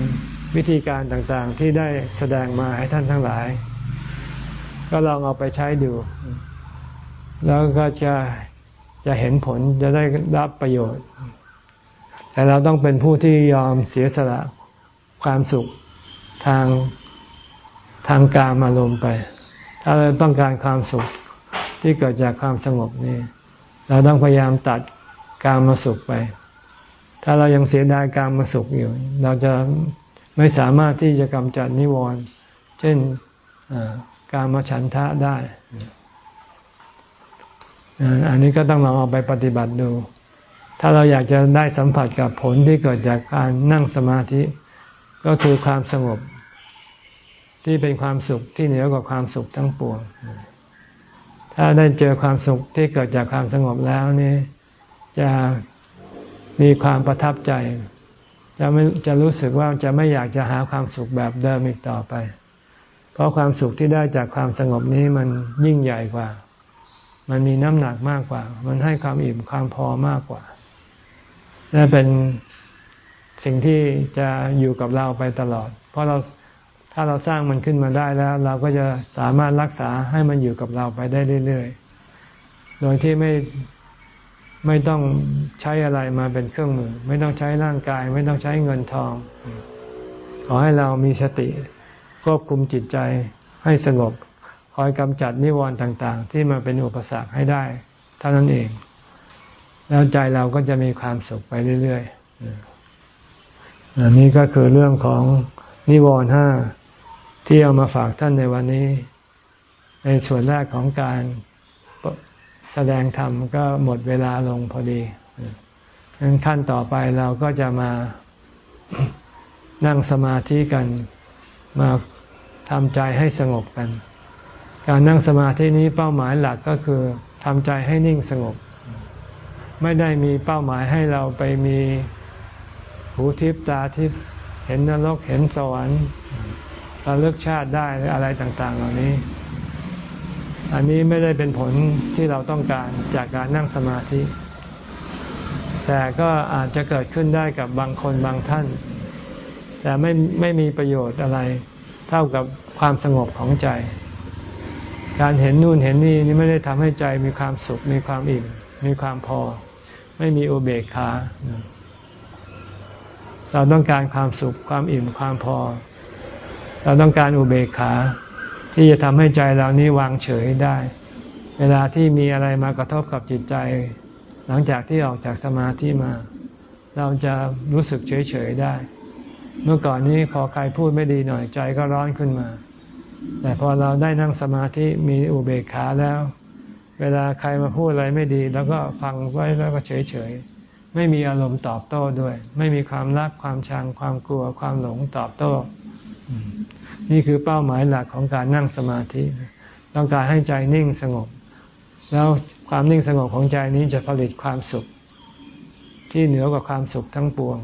[SPEAKER 1] วิธีการต่างๆ ที่ได้แสดงมาให้ท่านทั้งหลาย ก็ลองเอาไปใช้ดู แล้วก็จะจะเห็นผลจะได้รับประโยชน์ แต่เราต้องเป็นผู้ที่ยอมเสียสละความสุขทาง ทางการอารมณ์ไป ถ้าเราต้องการความสุขที่เกิดจากความสงบนี่ เราต้องพยายามตัดการมาสุขไป ถ้าเรายังเสียดายการมาสุขอยู่ เราจะไม่สามารถที่จะกำจัดนิวรณ์เช่นการมาฉันทะได้อันนี้ก็ต้องลองเอาไปปฏิบัติดู ถ้าเราอยากจะได้สัมผัสกับผลที่เกิดจากการนั่งสมาธิ ก็คือความสงบ ที่เป็นความสุขที่เหนือกว่าความสุขทั้งปวง ถ้าได้เจอความสุขที่เกิดจากความสงบแล้วนี่จะมีความประทับใจ จะไม่จะรู้สึกว่าจะไม่อยากจะหาความสุขแบบเดิมอีกต่อไป เพราะความสุขที่ได้จากความสงบนี้มันยิ่งใหญ่กว่า มันมีน้ำหนักมากกว่า มันให้ความอิ่มความพอมากกว่า และเป็นสิ่งที่จะอยู่กับเราไปตลอด เพราะเรา ถ้าเราสร้างมันขึ้นมาได้แล้ว เราก็จะสามารถรักษาให้มันอยู่กับเราไปได้เรื่อยๆ โดยที่ไม่ไม่ต้องใช้อะไรมาเป็นเครื่องมือ ไม่ต้องใช้ร่างกาย ไม่ต้องใช้เงินทอง ขอให้เรามีสติ ควบคุมจิตใจให้สงบ คอยกำจัดนิวรณ์ต่าง ๆ ที่มาเป็นอุปสรรคให้ได้ เท่านั้นเอง แล้วใจเราก็จะมีความสุขไปเรื่อยๆอันนี้ก็คือเรื่องของนิวรณ์ห้า ที่เอามาฝากท่านในวันนี้ ในส่วนแรกของการแสดงธรรมก็หมดเวลาลงพอดีงั้นขั้นต่อไปเราก็จะมานั่งสมาธิกันมาทำใจให้สงบกัน การนั่งสมาธินี้เป้าหมายหลักก็คือทำใจให้นิ่งสงบ ไม่ได้มีเป้าหมายให้เราไปมีหูทิพตาทิพเห็นนรกเห็นสวรรค์ ระลึกชาติได้อะไรต่างๆ เหล่านี้ อันนี้ไม่ได้เป็นผลที่เราต้องการจากการนั่งสมาธิ แต่ก็อาจจะเกิดขึ้นได้กับบางคนบางท่าน แต่ไม่ไม่มีประโยชน์อะไร เท่ากับความสงบของใจ การเห็นนู่นเห็นนี่นี่ไม่ได้ทำให้ใจมีความสุข มีความอิ่ม มีความพอ ไม่มีอุเบกขาเราต้องการความสุขความอิ่มความพอ เราต้องการอุเบกขา ที่จะทำให้ใจเรานี้วางเฉยได้ เวลาที่มีอะไรมากระทบกับจิตใจ หลังจากที่ออกจากสมาธิมา เราจะรู้สึกเฉยเฉยได้ เมื่อก่อนนี้พอใครพูดไม่ดีหน่อยใจก็ร้อนขึ้นมา แต่พอเราได้นั่งสมาธิมีอุเบกขาแล้ว เวลาใครมาพูดอะไรไม่ดี แล้วก็ฟังไว้แล้วก็เฉยเฉยไม่มีอารมณ์ตอบโต้ด้วย ไม่มีความรักความชังความกลัวความหลงตอบโต้ นี่คือเป้าหมายหลักของการนั่งสมาธิ ต้องการให้ใจนิ่งสงบ แล้วความนิ่งสงบของใจนี้จะผลิตความสุข ที่เหนือกว่าความสุขทั้งปวง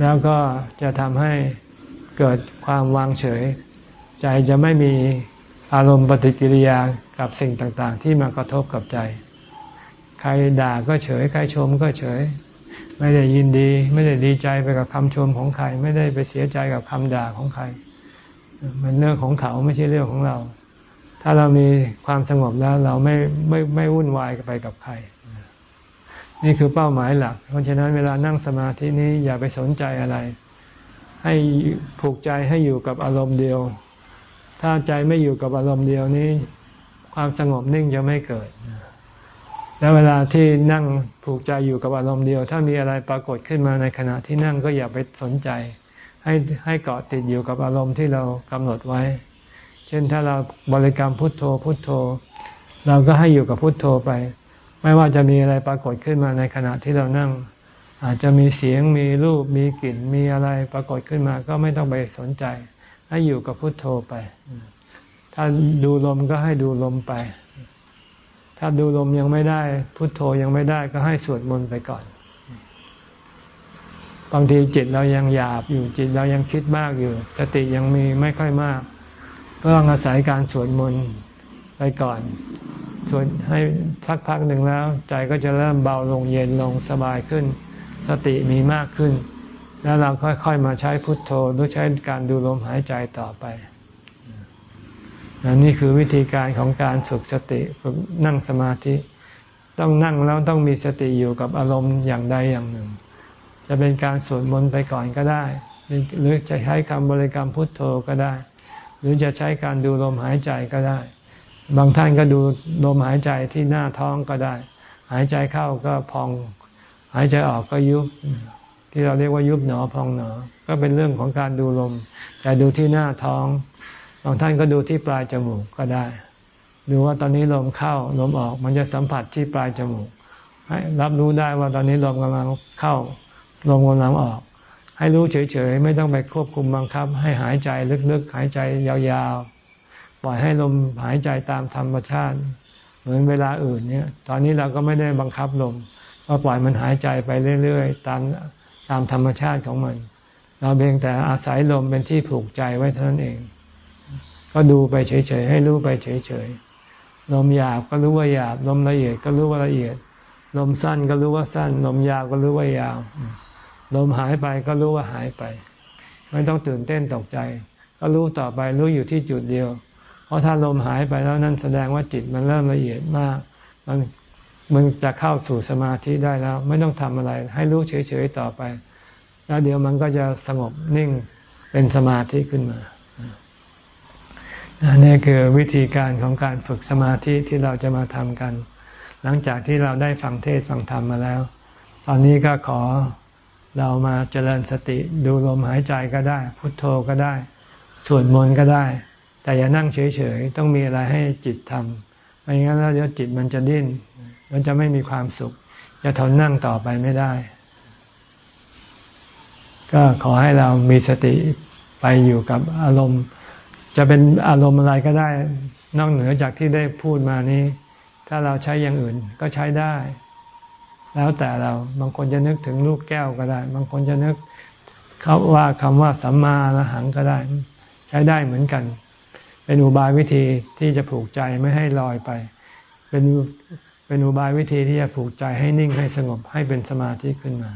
[SPEAKER 1] แล้วก็จะทำให้เกิดความวางเฉย ใจจะไม่มีอารมณ์ปฏิกิริยากับสิ่งต่างๆ ที่มากระทบกับใจ ใครด่าก็เฉย ใครชมก็เฉย ไม่ได้ยินดี ไม่ได้ดีใจไปกับคำชมของใคร ไม่ได้ไปเสียใจกับคำด่าของใคร มันเรื่องของเขาไม่ใช่เรื่องของเรา ถ้าเรามีความสงบแล้วเราไม่ไม่ไม่วุ่นวายไปกับใคร นี่คือเป้าหมายหลัก เพราะฉะนั้นเวลานั่งสมาธินี้อย่าไปสนใจอะไร ให้ผูกใจให้อยู่กับอารมณ์เดียว ถ้าใจไม่อยู่กับอารมณ์เดียวนี้ ความสงบนิ่งจะไม่เกิด แล้วเวลาที่นั่งผูกใจอยู่กับอารมณ์เดียว ถ้ามีอะไรปรากฏขึ้นมาในขณะที่นั่งก็อย่าไปสนใจ ให้ให้เกาะติดอยู่กับอารมณ์ที่เรากำหนดไว้ เช่นถ้าเราบริกรรมพุทโธพุทโธ เราก็ให้อยู่กับพุทโธไป ไม่ว่าจะมีอะไรปรากฏขึ้นมาในขณะที่เรานั่ง อาจจะมีเสียงมีรูปมีกลิ่นมีอะไรปรากฏขึ้นมา ก็ไม่ต้องไปสนใจ ให้อยู่กับพุทโธไป ถ้าดูลมก็ให้ดูลมไป ถ้าดูลมยังไม่ได้ พุทโธยังไม่ได้ก็ให้สวดมนต์ไปก่อน บางทีจิตเรายังหยาบอยู่จิตเรายังคิดมากอยู่ สติยังมีไม่ค่อยมาก ก็ต้องอาศัยการสวดมนต์ไปก่อนสวดให้สักพักหนึ่งแล้ว ใจก็จะเริ่มเบาลงเย็นลงสบายขึ้น สติมีมากขึ้น แล้วเราค่อยๆมาใช้พุทโธหรือใช้การดูลมหายใจต่อไป นี่คือวิธีการของการฝึกสติฝึกนั่งสมาธิ ต้องนั่งแล้วต้องมีสติอยู่กับอารมณ์อย่างใดอย่างหนึ่ง จะเป็นการสวดมนต์ไปก่อนก็ได้ หรือจะใช้คำบริกรรมพุทโธก็ได้ หรือจะใช้การดูลมหายใจก็ได้ บางท่านก็ดูลมหายใจที่หน้าท้องก็ได้ หายใจเข้าก็พอง หายใจออกก็ยุบที่เราเรียกว่ายุบหนอพองหนอ ก็เป็นเรื่องของการดูลม แต่ดูที่หน้าท้อง บางท่านก็ดูที่ปลายจมูกก็ได้ ดูว่าตอนนี้ลมเข้าลมออกมันจะสัมผัสที่ปลายจมูกให้รับรู้ได้ว่าตอนนี้ลมกำลังเข้าลมกำลังออก ให้รู้เฉยๆ ไม่ต้องไปควบคุมบังคับ ให้หายใจลึกๆ หายใจยาวๆ ปล่อยให้ลมหายใจตามธรรมชาติ เหมือนเวลาอื่นเนี่ย ตอนนี้เราก็ไม่ได้บังคับลมก็ปล่อยมันหายใจไปเรื่อยๆ ตามตามธรรมชาติของมัน เราเพียงแต่อาศัยลมเป็นที่ผูกใจไว้เท่านั้นเอง ก็ดูไปเฉยๆให้รู้ไปเฉยๆลมหยาบก็รู้ว่าหยาบ ลมละเอียดก็รู้ว่าละเอียด ลมสั้นก็รู้ว่าสั้น ลมยาวก็รู้ว่ายาว ลมหายไปก็รู้ว่าหายไป ไม่ต้องตื่นเต้นตกใจ ก็รู้ต่อไปรู้อยู่ที่จุดเดียว เพราะถ้าลมหายไปแล้วนั่นแสดงว่าจิตมันเริ่มละเอียดมาก มันมันจะเข้าสู่สมาธิได้แล้ว ไม่ต้องทำอะไร ให้รู้เฉยๆต่อไป แล้วเดี๋ยวมันก็จะสงบนิ่งเป็นสมาธิขึ้นมา นี่คือวิธีการของการฝึกสมาธิที่เราจะมาทำกัน หลังจากที่เราได้ฟังเทศฟังธรรมมาแล้ว ตอนนี้ก็ขอเรามาเจริญสติดูลมหายใจก็ได้ พุทโธก็ได้ สวดมนต์ก็ได้ แต่อย่านั่งเฉยๆ ต้องมีอะไรให้จิตทำไม่งั้นแล้วเดี๋ยวจิตมันจะดิ้นมันจะไม่มีความสุข จะทนนั่งต่อไปไม่ได้ ก็ขอให้เรามีสติไปอยู่กับอารมณ์ จะเป็นอารมณ์อะไรก็ได้ นอกเหนือจากที่ได้พูดมานี้ ถ้าเราใช้อย่างอื่นก็ใช้ได้ แล้วแต่เราบางคนจะนึกถึงลูกแก้วก็ได้ บางคนจะนึกเขาว่าคำว่าสัมมาละหังก็ได้ ใช้ได้เหมือนกัน เป็นอุบายวิธีที่จะผูกใจไม่ให้ลอยไป เป็นเป็นอุบายวิธีที่จะผูกใจให้นิ่งให้สงบให้เป็นสมาธิขึ้นมา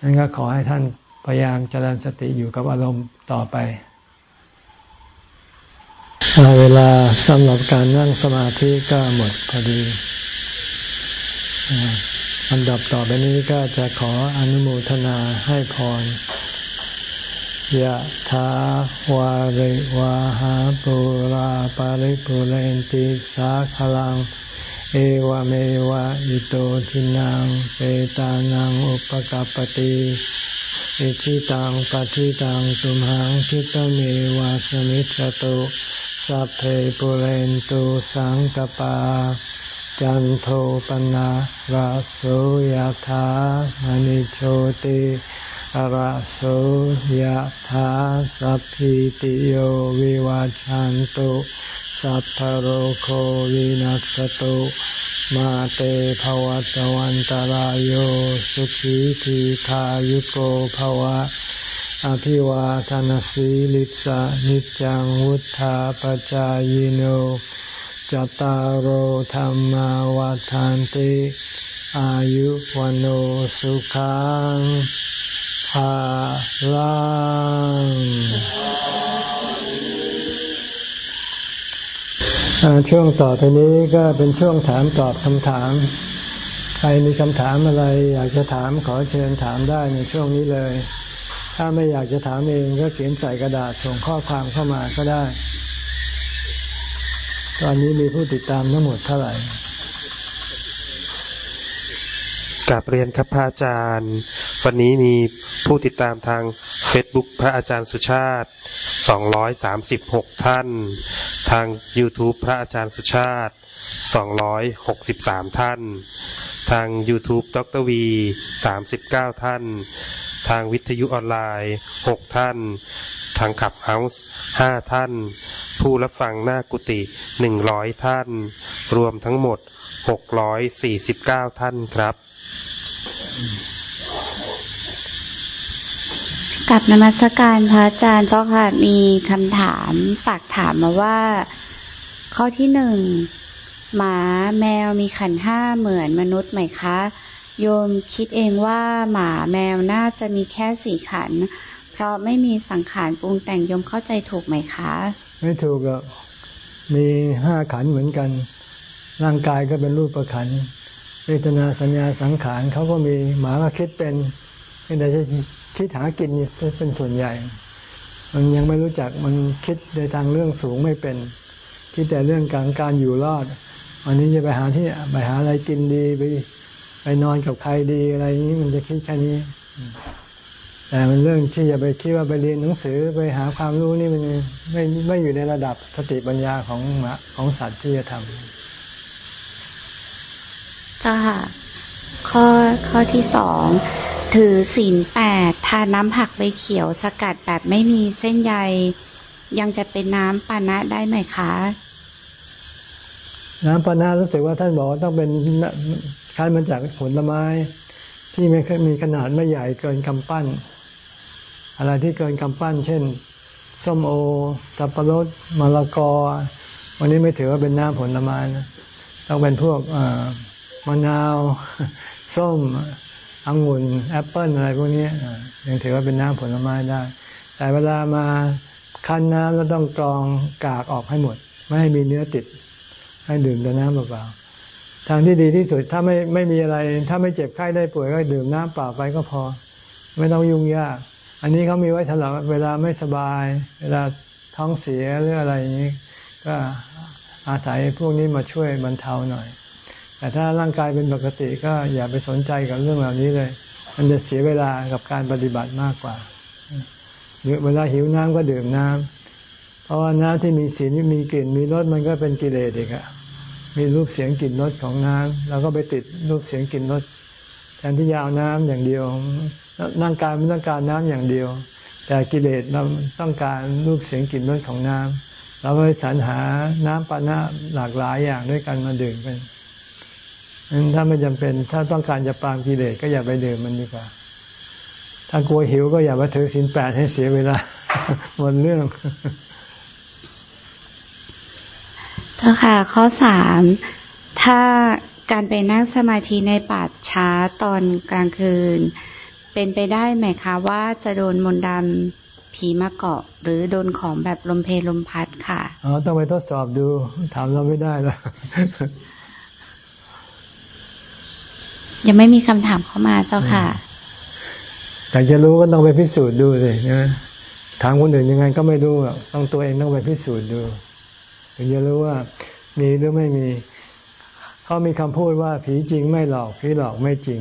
[SPEAKER 1] นั้นก็ขอให้ท่านพยายามเจริญสติอยู่กับอารมณ์ต่อไป เวลาสำหรับการนั่งสมาธิก็หมดพอดี อันดับต่อไปนี้ก็จะขออนุโมทนาให้พรยะถาวาริวาหาปุราปาริปุเรนติสาขลัง เอวเมวะอิโตทินังเปตานังอุปกาปติอิชิตังปฏิตังสุมหังคิตเมวะสมิจตุ สัพเพปุเรนตุสังกปา จันโทปนะราโสยธามณิโชติระโสยธาสัพพิติโยวิวาจันตุสัพพโรโควินัสตุมาเตภวัตวันตารโยสุขีทีขายุโกภวะ อภิวาทานสีลิสานิจังวุธาปจายโนจตารโหธรรมวาทานติอายุวันโอสุขังภาลังช่วงต่อไปนี้ก็เป็นช่วงถามตอบคำถาม ใครมีคำถามอะไรอยากจะถามขอเชิญถามได้ในช่วงนี้เลย ถ้าไม่อยากจะถามเองก็เขียนใส่กระดาษส่งข้อความเข้ามาก็ได้ ตอนนี้มีผู้ติดตามทั้งหมดเท่าไหร่
[SPEAKER 2] กับเรียนครับพระอาจารย์ วันนี้มีผู้ติดตามทาง Facebook พระอาจารย์สุชาติ 236 ท่าน ทาง YouTube พระอาจารย์สุชาติ 263 ท่าน ทาง YouTube ดรวี 39 ท่าน ทางวิทยุออนไลน์ 6 ท่าน ทางขับเฮาส์ 5 ท่าน ผู้รับฟังหน้ากุฏิ 100 ท่าน รวมทั้งหมด 649 ท่านครับ
[SPEAKER 3] กับนมัสการพระอาจารย์เจ้าค่ะ มีคำถามฝากถามมาว่า ข้อที่หนึ่งหมาแมวมีขันห้าเหมือนมนุษย์ไหมคะ โยมคิดเองว่าหมาแมวน่าจะมีแค่สี่ขัน เพราะไม่มีสังขารปรุงแต่งโยมเข้าใจถูกไหมคะ
[SPEAKER 1] ไม่ถูกอะมีห้าขันเหมือนกัน ร่างกายก็เป็นรูปประขันเวทนาสัญญาสังขารเขาก็มีหมาก็คิดเป็นแต่จะ คิดหากินเป็นส่วนใหญ่ มันยังไม่รู้จักมันคิดในทางเรื่องสูงไม่เป็น คิดแต่เรื่องการการอยู่รอดวันนี้จะไปหาที่ไปหาอะไรกินดีไปไปนอนกับใครดีอะไรนี้มันจะคิดแค่นี้ แต่มันเรื่องที่จะไปคิดว่าไปเรียนหนังสือไปหาความรู้นี่มันไม่ไม่อยู่ในระดับสติปัญญาของของสัตว์ที่จะทำ
[SPEAKER 3] จ้า ข้อข้อที่สองถือศีลแปดทาน้ำผักใบเขียวสกัดแบบไม่มีเส้นใย ยังจะเป็นน้ำปานะได้ไหมคะ
[SPEAKER 1] น้ำปานะรู้สึกว่าท่านบอกว่าต้องเป็นคั้นมาจากผลไม้ ที่ไม่มีขนาดไม่ใหญ่เกินกำปั้น อะไรที่เกินกำปั้น เช่นส้มโอ สับปะรดมะละกอ วันนี้ไม่ถือว่าเป็นน้ำผลไม้นะต้องเป็นพวกมะนาว ส้มองุ่นแอปเปิลอะไรพวกนี้ยังถือว่าเป็นน้ำผลไม้ได้ แต่เวลามาคั้นน้ำแล้วต้องกรองกากออกให้หมด ไม่ให้มีเนื้อติด ให้ดื่มแต่น้ำเปล่าๆทางที่ดีที่สุดถ้าไม่ไม่มีอะไร ถ้าไม่เจ็บไข้ได้ป่วยก็ดื่มน้ำเปล่าไปก็พอ ไม่ต้องยุ่งยาก อันนี้เขามีไว้สำหรับเวลาไม่สบาย เวลาท้องเสียหรืออะไรอย่างนี้ ก็อาศัยพวกนี้มาช่วยบรรเทาหน่อย แต่ถ้าร่างกายเป็นปกติก็อย่าไปสนใจกับเรื่องเหล่านี้เลย มันจะเสียเวลากับการปฏิบัติมากกว่าเวลาหิวน้ำก็ดื่มน้ำเพราะว่าน้ำที่มีสีมีกลิ่นมีรสมันก็เป็นกิเลสเอีกอะมีรูปเสียงกลิ่นรสของน้ำเราก็ไปติดรูปเสียงกลิ่นรสแทนที่จะเอาน้ำอย่างเดียวร่างกายมันต้องการน้ำอย่างเดียว แต่กิเลสเราต้องการรูปเสียงกลิ่นรสของน้ำเราก็ไปสรรหาน้ำปานะหลากหลายอย่างด้วยกันมาดื่มกัน นั้นถ้าไม่จำเป็น ถ้าต้องการจะปรามกิเลสก็อย่าไปดื่มมันดีกว่า ถ้ากลัวหิวก็อย่ามาถือศีลแปดให้เสียเวลาหมดเรื่อง
[SPEAKER 3] เจ้าค่ะ ข้อสามถ้าการไปนั่งสมาธิในป่าช้าตอนกลางคืน เป็นไปได้ไหมคะว่าจะโดนมนต์ดำผีมาเกาะ หรือโดนของแบบลมเพลลมพัดค่ะ
[SPEAKER 1] อ๋อต้องไปทดสอบดู ถามเราไม่ได้แล้ว
[SPEAKER 3] ยังไม่มีคำถามเข้ามาเจ้าค่ะ
[SPEAKER 1] แต่จะรู้ก็ต้องไปพิสูจน์ดูสินะถามคนอื่นยังไงก็ไม่รู้ต้องตัวเองต้องไปพิสูจน์ดูถึงจะรู้ว่ามีหรือไม่มีเขามีคำพูดว่าผีจริงไม่หลอกผีหลอกไม่จริง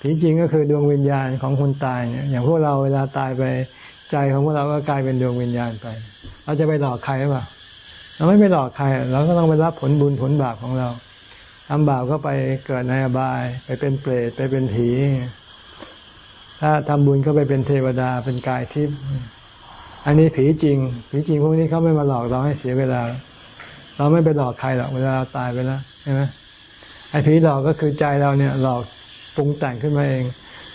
[SPEAKER 1] ผีจริงก็คือดวงวิญญาณของคนตายเนี่ยอย่างพวกเราเวลาตายไปใจของพวกเราก็กลายเป็นดวงวิญญาณไป เราจะไปหลอกใครหรือเปล่าเราไม่ไปหลอกใคร เราก็ต้องไปรับผลบุญผลบาปของเรา ทำบาปก็ไปเกิดในอบาย ไปเป็นเปรตไปเป็นผี ถ้าทำบุญก็ไปเป็นเทวดาเป็นกายทิพย์อันนี้ผีจริง ผีจริงพวกนี้เขาไม่มาหลอกเราให้เสียเวลา เราไม่ไปหลอกใครหรอกเวลาเราตายไปแล้วใช่ไหมไอ้ผีหลอกก็คือใจเราเนี่ย หลอกปรุงแต่งขึ้นมาเอง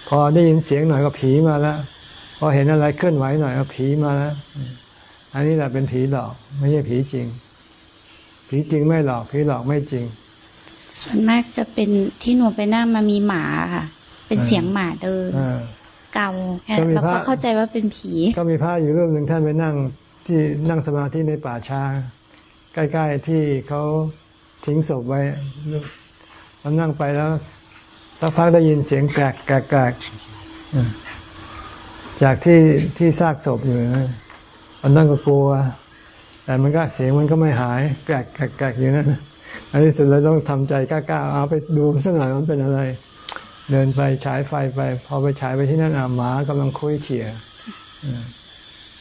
[SPEAKER 1] พอได้ยินเสียงหน่อยก็ผีมาแล้วพอเห็นอะไรเคลื่อนไหวหน่อยก็ผีมาแล้วอันนี้แหละเป็นผีหลอก ไม่ใช่ผีจริง ผีจริงไม่หลอก ผีหลอกไม่จริง
[SPEAKER 3] ส่วนมากจะเป็นที่หนูไปนั่งมามีหมาค่ะ เป็นเสียงหมาเดินเก่าแค่เราก็เข้าใจว่าเป็นผี
[SPEAKER 1] ก็มีพระอยู่รูปหนึ่งท่านไปนั่งที่นั่งสมาธิในป่าช้า ใกล้ๆที่เขาทิ้งศพไว้เขานั่งไปแล้วสักพักได้ยินเสียงแกรกแกรกแกรกจากที่ที่ซากศพอยู่นะมันนั่งก็กลัว แต่มันก็เสียงมันก็ไม่หาย แกรกแกรกแกรกอยู่นั่น อันนี้สุดเราต้องทำใจกล้าๆเอาไปดูสักหน่อยมันเป็นอะไร เดินไปฉายไฟไป พอไปฉายไปที่นั่นอาหมากำลังคุยเขี่ย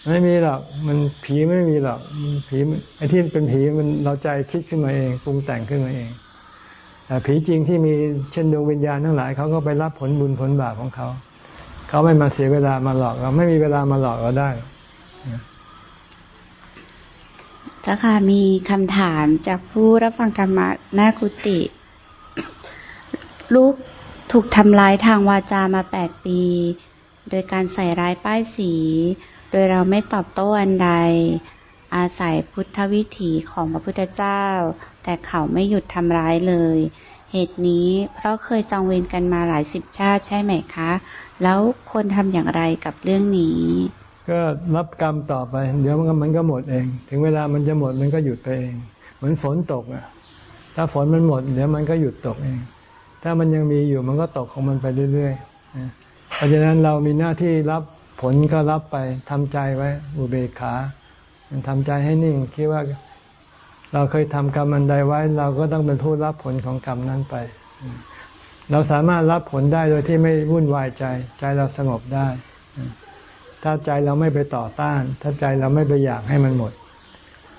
[SPEAKER 1] ไม่มีหรอกมันผีไม่มีหรอกผีไอ้ที่เป็นผีมันเราใจคิดขึ้นมาเองปรุงแต่งขึ้นมาเองแต่ผีจริงที่มีเช่นดวงวิญญาณทั้งหลายเขาก็ไปรับผลบุญผลบาปของเขา เขาไม่มาเสียเวลามาหลอกเราไม่มีเวลามาหลอกเราได้
[SPEAKER 3] เจ้าค่ะมีคำถามจากผู้รับฟังธรรมะหน้ากุฏิลูกถูกทำร้ายทางวาจามาแปดปี โดยการใส่ร้ายป้ายสี โดยเราไม่ตอบโต้อันใด อาศัยพุทธวิถีของพระพุทธเจ้า แต่เขาไม่หยุดทำร้ายเลย เหตุนี้เพราะเคยจองเวรกันมาหลายสิบชาติใช่ไหมคะ แล้วควรทำอย่างไรกับเรื่องนี้
[SPEAKER 1] ก็รับกรรมต่อไป เดี๋ยวมันก็มันก็หมดเอง ถึงเวลามันจะหมดมันก็หยุดไปเอง เหมือนฝนตกอะ ถ้าฝนมันหมด เดี๋ยวมันก็หยุดตกเอง ถ้ามันยังมีอยู่มันก็ตกของมันไปเรื่อยๆเพราะฉะนั้นเรามีหน้าที่รับผลก็รับไปทำใจไว้อุเบกขาทำใจให้นิ่งคิดว่าเราเคยทำกรรมอันใดไว้ เราก็ต้องเป็นผู้รับผลของกรรมนั้นไป เราสามารถรับผลได้โดยที่ไม่วุ่นวายใจ ใจเราสงบได้ ถ้าใจเราไม่ไปต่อต้าน ถ้าใจเราไม่ไปอยากให้มันหมด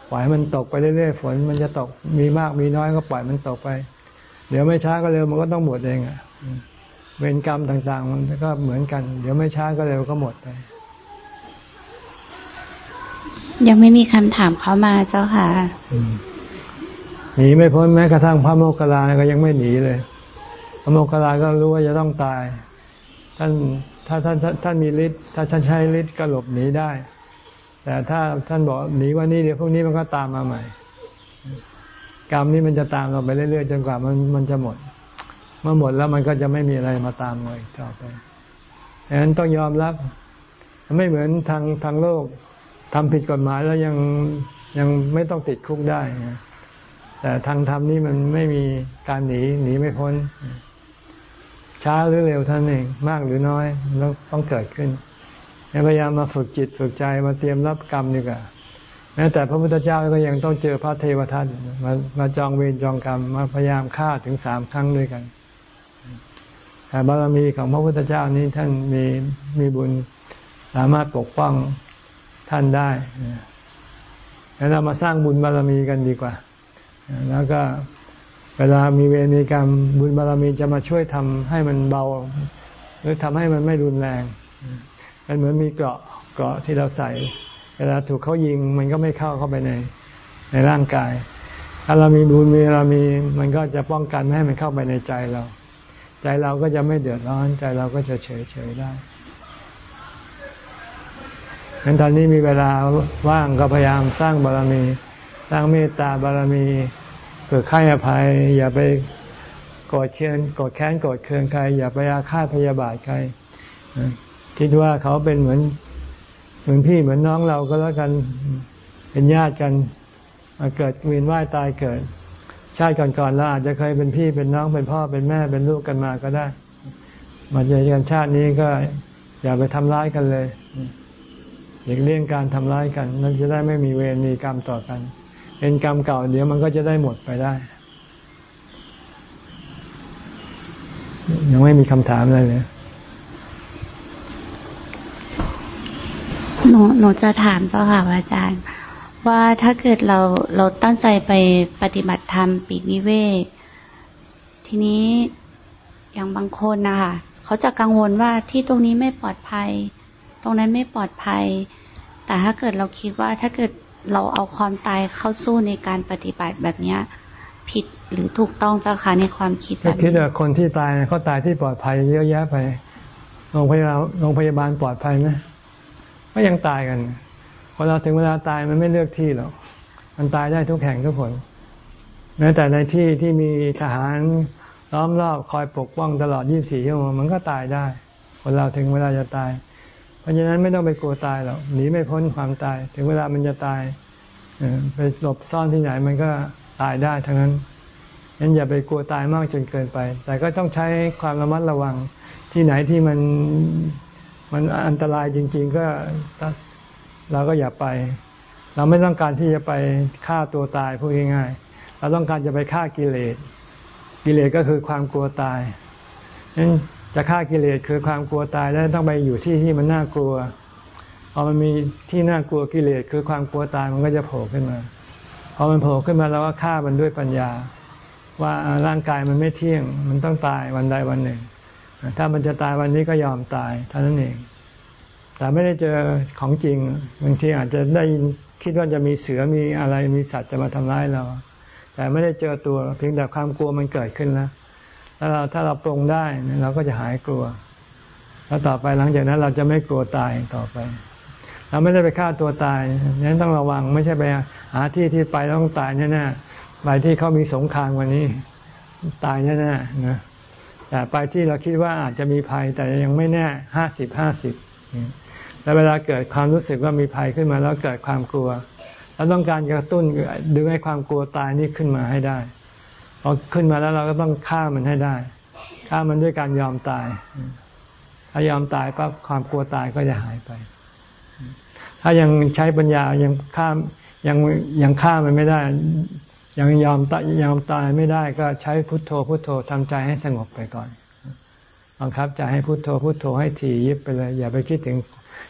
[SPEAKER 1] ปล่อยมันตกไปเรื่อยๆฝนมันจะตกมีมากมีน้อยก็ปล่อยมันตกไป เดี๋ยวไม่ช้าก็เร็วมันก็ต้องหมดเองอะเวรกรรมต่าง ๆ มันก็เหมือนกัน เดี๋ยวไม่ช้าก็เร็วก็หมดไป
[SPEAKER 3] ยังไม่มีคำถามเข้ามาเจ้าค่ะ
[SPEAKER 1] หนีไม่พ้นแม้กระทั่งพระโมคคัลลาก็ยังไม่หนีเลย พระโมคคัลลาก็รู้ว่าจะต้องตาย ท่าน ถ้าท่านท่านมีฤทธิ์ถ้าท่านใช้ฤทธิ์ก็หลบหนีได้ แต่ถ้าท่านบอกหนีวันนี้เดี๋ยวพวกนี้มันก็ตามมาใหม่ กรรมนี้มันจะตามเราไปเรื่อยๆจนกว่ามันมันจะหมด เมื่อหมดแล้วมันก็จะไม่มีอะไรมาตามเราอีกต่อไปดังนั้นต้องยอมรับ ไม่เหมือนทางทางโลกทำผิดกฎหมายแล้วยังยังไม่ต้องติดคุกได้ แต่ทางธรรมนี่มันไม่มีการหนีหนีไม่พ้น ช้าหรือเร็วท่านเองมากหรือน้อยต้องต้องเกิดขึ้นพยายามมาฝึกจิตฝึกใจมาเตรียมรับกรรมดีกว่าแม้แต่พระพุทธเจ้าก็ยังต้องเจอพระเทวทัตมามาจองเวรจองกรรมมาพยายามฆ่าถึงสามครั้งด้วยกันแต่บารมีของพระพุทธเจ้านี้ท่านมีมีบุญสามารถปกป้องท่านได้แล้วเรามาสร้างบุญบารมีกันดีกว่า แล้วก็ เวลามีเวรมีกรรมบุญบารมีจะมาช่วยทำให้มันเบา หรือทำให้มันไม่รุนแรงมันเหมือนมีเกราะเกราะที่เราใส่ เวลาถูกเขายิงมันก็ไม่เข้าเข้าไปในในร่างกาย ถ้าเรามีบุญมีเรามีมันก็จะป้องกันไม่ให้มันเข้าไปในใจเรา ใจเราก็จะไม่เดือดร้อนใจเราก็จะเฉยเฉยได้งั้นตอนนี้มีเวลาว่างก็พยายามสร้างบารมี สร้างเมตตาบารมี เกิดข้อภัย อย่าไปกรธเคืองกรธแค้นกรธเคืองใคร อย่าไปอาฆาตพยาบาทใครคิดว่าเขาเป็นเหมือน เหมือนพี่เหมือนน้องเราก็แล้วกันเป็นญาติกันเกิดเวียนว่ายตายเกิด ชาติก่อนๆเราอาจจะเคยเป็นพี่เป็นน้องเป็นพ่อเป็นแม่เป็นลูกกันมาก็ได้ มาเจอกันชาตินี้ก็อย่าไปทำร้ายกันเลยหลีกเลี่ยงการทำร้ายกันนั่นจะได้ไม่มีเวรมีกรรมต่อกัน เป็นกรรมเก่าเดี๋ยวมันก็จะได้หมดไปได้ ยังไม่มีคำถามอะไรเลย
[SPEAKER 3] หนูหนูจะถามเจ้าค่ะอาจารย์ ว่าถ้าเกิดเราเราตั้งใจไปปฏิบัติธรรมปีกวิเวกทีนี้อย่างบางคนนะคะเขาจะกังวลว่าที่ตรงนี้ไม่ปลอดภัย ตรงนั้นไม่ปลอดภัย แต่ถ้าเกิดเราคิดว่าถ้าเกิด เราเอาความตายเข้าสู้ในการปฏิบัติแบบเนี้ยผิดหรือถูกต้องเจ้าค่ะในความคิดแบบนี้
[SPEAKER 1] คิดว่าคนที่ตายเขาตายที่ปลอดภัยเยอะแยะไปโรงพยาบาลโรงพยาบาลปลอดภัยไหมก็ยังตายกันพอเราถึงเวลาตายมันไม่เลือกที่หรอกมันตายได้ทุกแห่งทุกคนแม้แต่ในที่ที่มีทหารล้อมรอบคอยปกป้องตลอด 24 ชั่วโมงมันก็ตายได้คนเราถึงเวลาจะตาย เพราะฉะนั้นไม่ต้องไปกลัวตายหรอกหนีไม่พ้นความตาย ถึงเวลามันจะตายไปหลบซ่อนที่ไหนมันก็ตายได้ทั้งนั้นงั้นอย่าไปกลัวตายมากจนเกินไป แต่ก็ต้องใช้ความระมัดระวังที่ไหนที่มันมันอันตรายจริง ๆ ก็เราก็อย่าไป เราไม่ต้องการที่จะไปฆ่าตัวตายพูดง่ายๆเราต้องการจะไปฆ่ากิเลสกิเลสก็คือความกลัวตายนั้น จะฆ่ากิเลสคือความกลัวตายแล้วต้องไปอยู่ที่ที่มันน่ากลัวพอมันมีที่น่ากลัวกิเลสคือความกลัวตายมันก็จะโผล่ขึ้นมาพอมันโผล่ขึ้นมาเราก็ฆ่ามันด้วยปัญญา ว่าร่างกายมันไม่เที่ยง มันต้องตายวันใดวันหนึ่ง ถ้ามันจะตายวันนี้ก็ยอมตายเท่านั้นเอง แต่ไม่ได้เจอของจริงบางทีอาจจะได้คิดว่าจะมีเสือมีอะไรมีสัตว์จะมาทำร้ายเรา แต่ไม่ได้เจอตัวเพียงแต่ความกลัวมันเกิดขึ้นแล้ว ถ้าเราถ้าเราปรงได้เราก็จะหายกลัว แล้วต่อไปหลังจากนั้นเราจะไม่กลัวตายต่อไป เราไม่ได้ไปฆ่าตัวตายนั้นต้องระวังไม่ใช่ไปหาที่ที่ไปต้องตายแน่ๆไปที่เขามีสงครามวันนี้ ตายแน่ๆนะแต่ไปที่เราคิดว่าอาจจะมีภัยแต่ยังไม่แน่ห้าสิบห้าสิบแล้วเวลาเกิดความรู้สึกว่ามีภัยขึ้นมาแล้วเกิดความกลัวเราต้องการกระตุ้นดึงให้ความกลัวตายนี้ขึ้นมาให้ได้ พอขึ้นมาแล้วเราก็ต้องฆ่ามันให้ได้ฆ่ามันด้วยการยอมตาย ถ้ายอมตายปั๊บความกลัวตายก็จะหายไป ถ้ายังใช้ปัญญายังฆ่ายังยังฆ่ามันไม่ได้ ยังยอมตายยอมตายไม่ได้ก็ใช้พุทโธพุทโธทำใจให้สงบไปก่อนบังคับใจให้พุทโธพุทโธให้ถี่ยิบไปเลย อย่าไปคิดถึง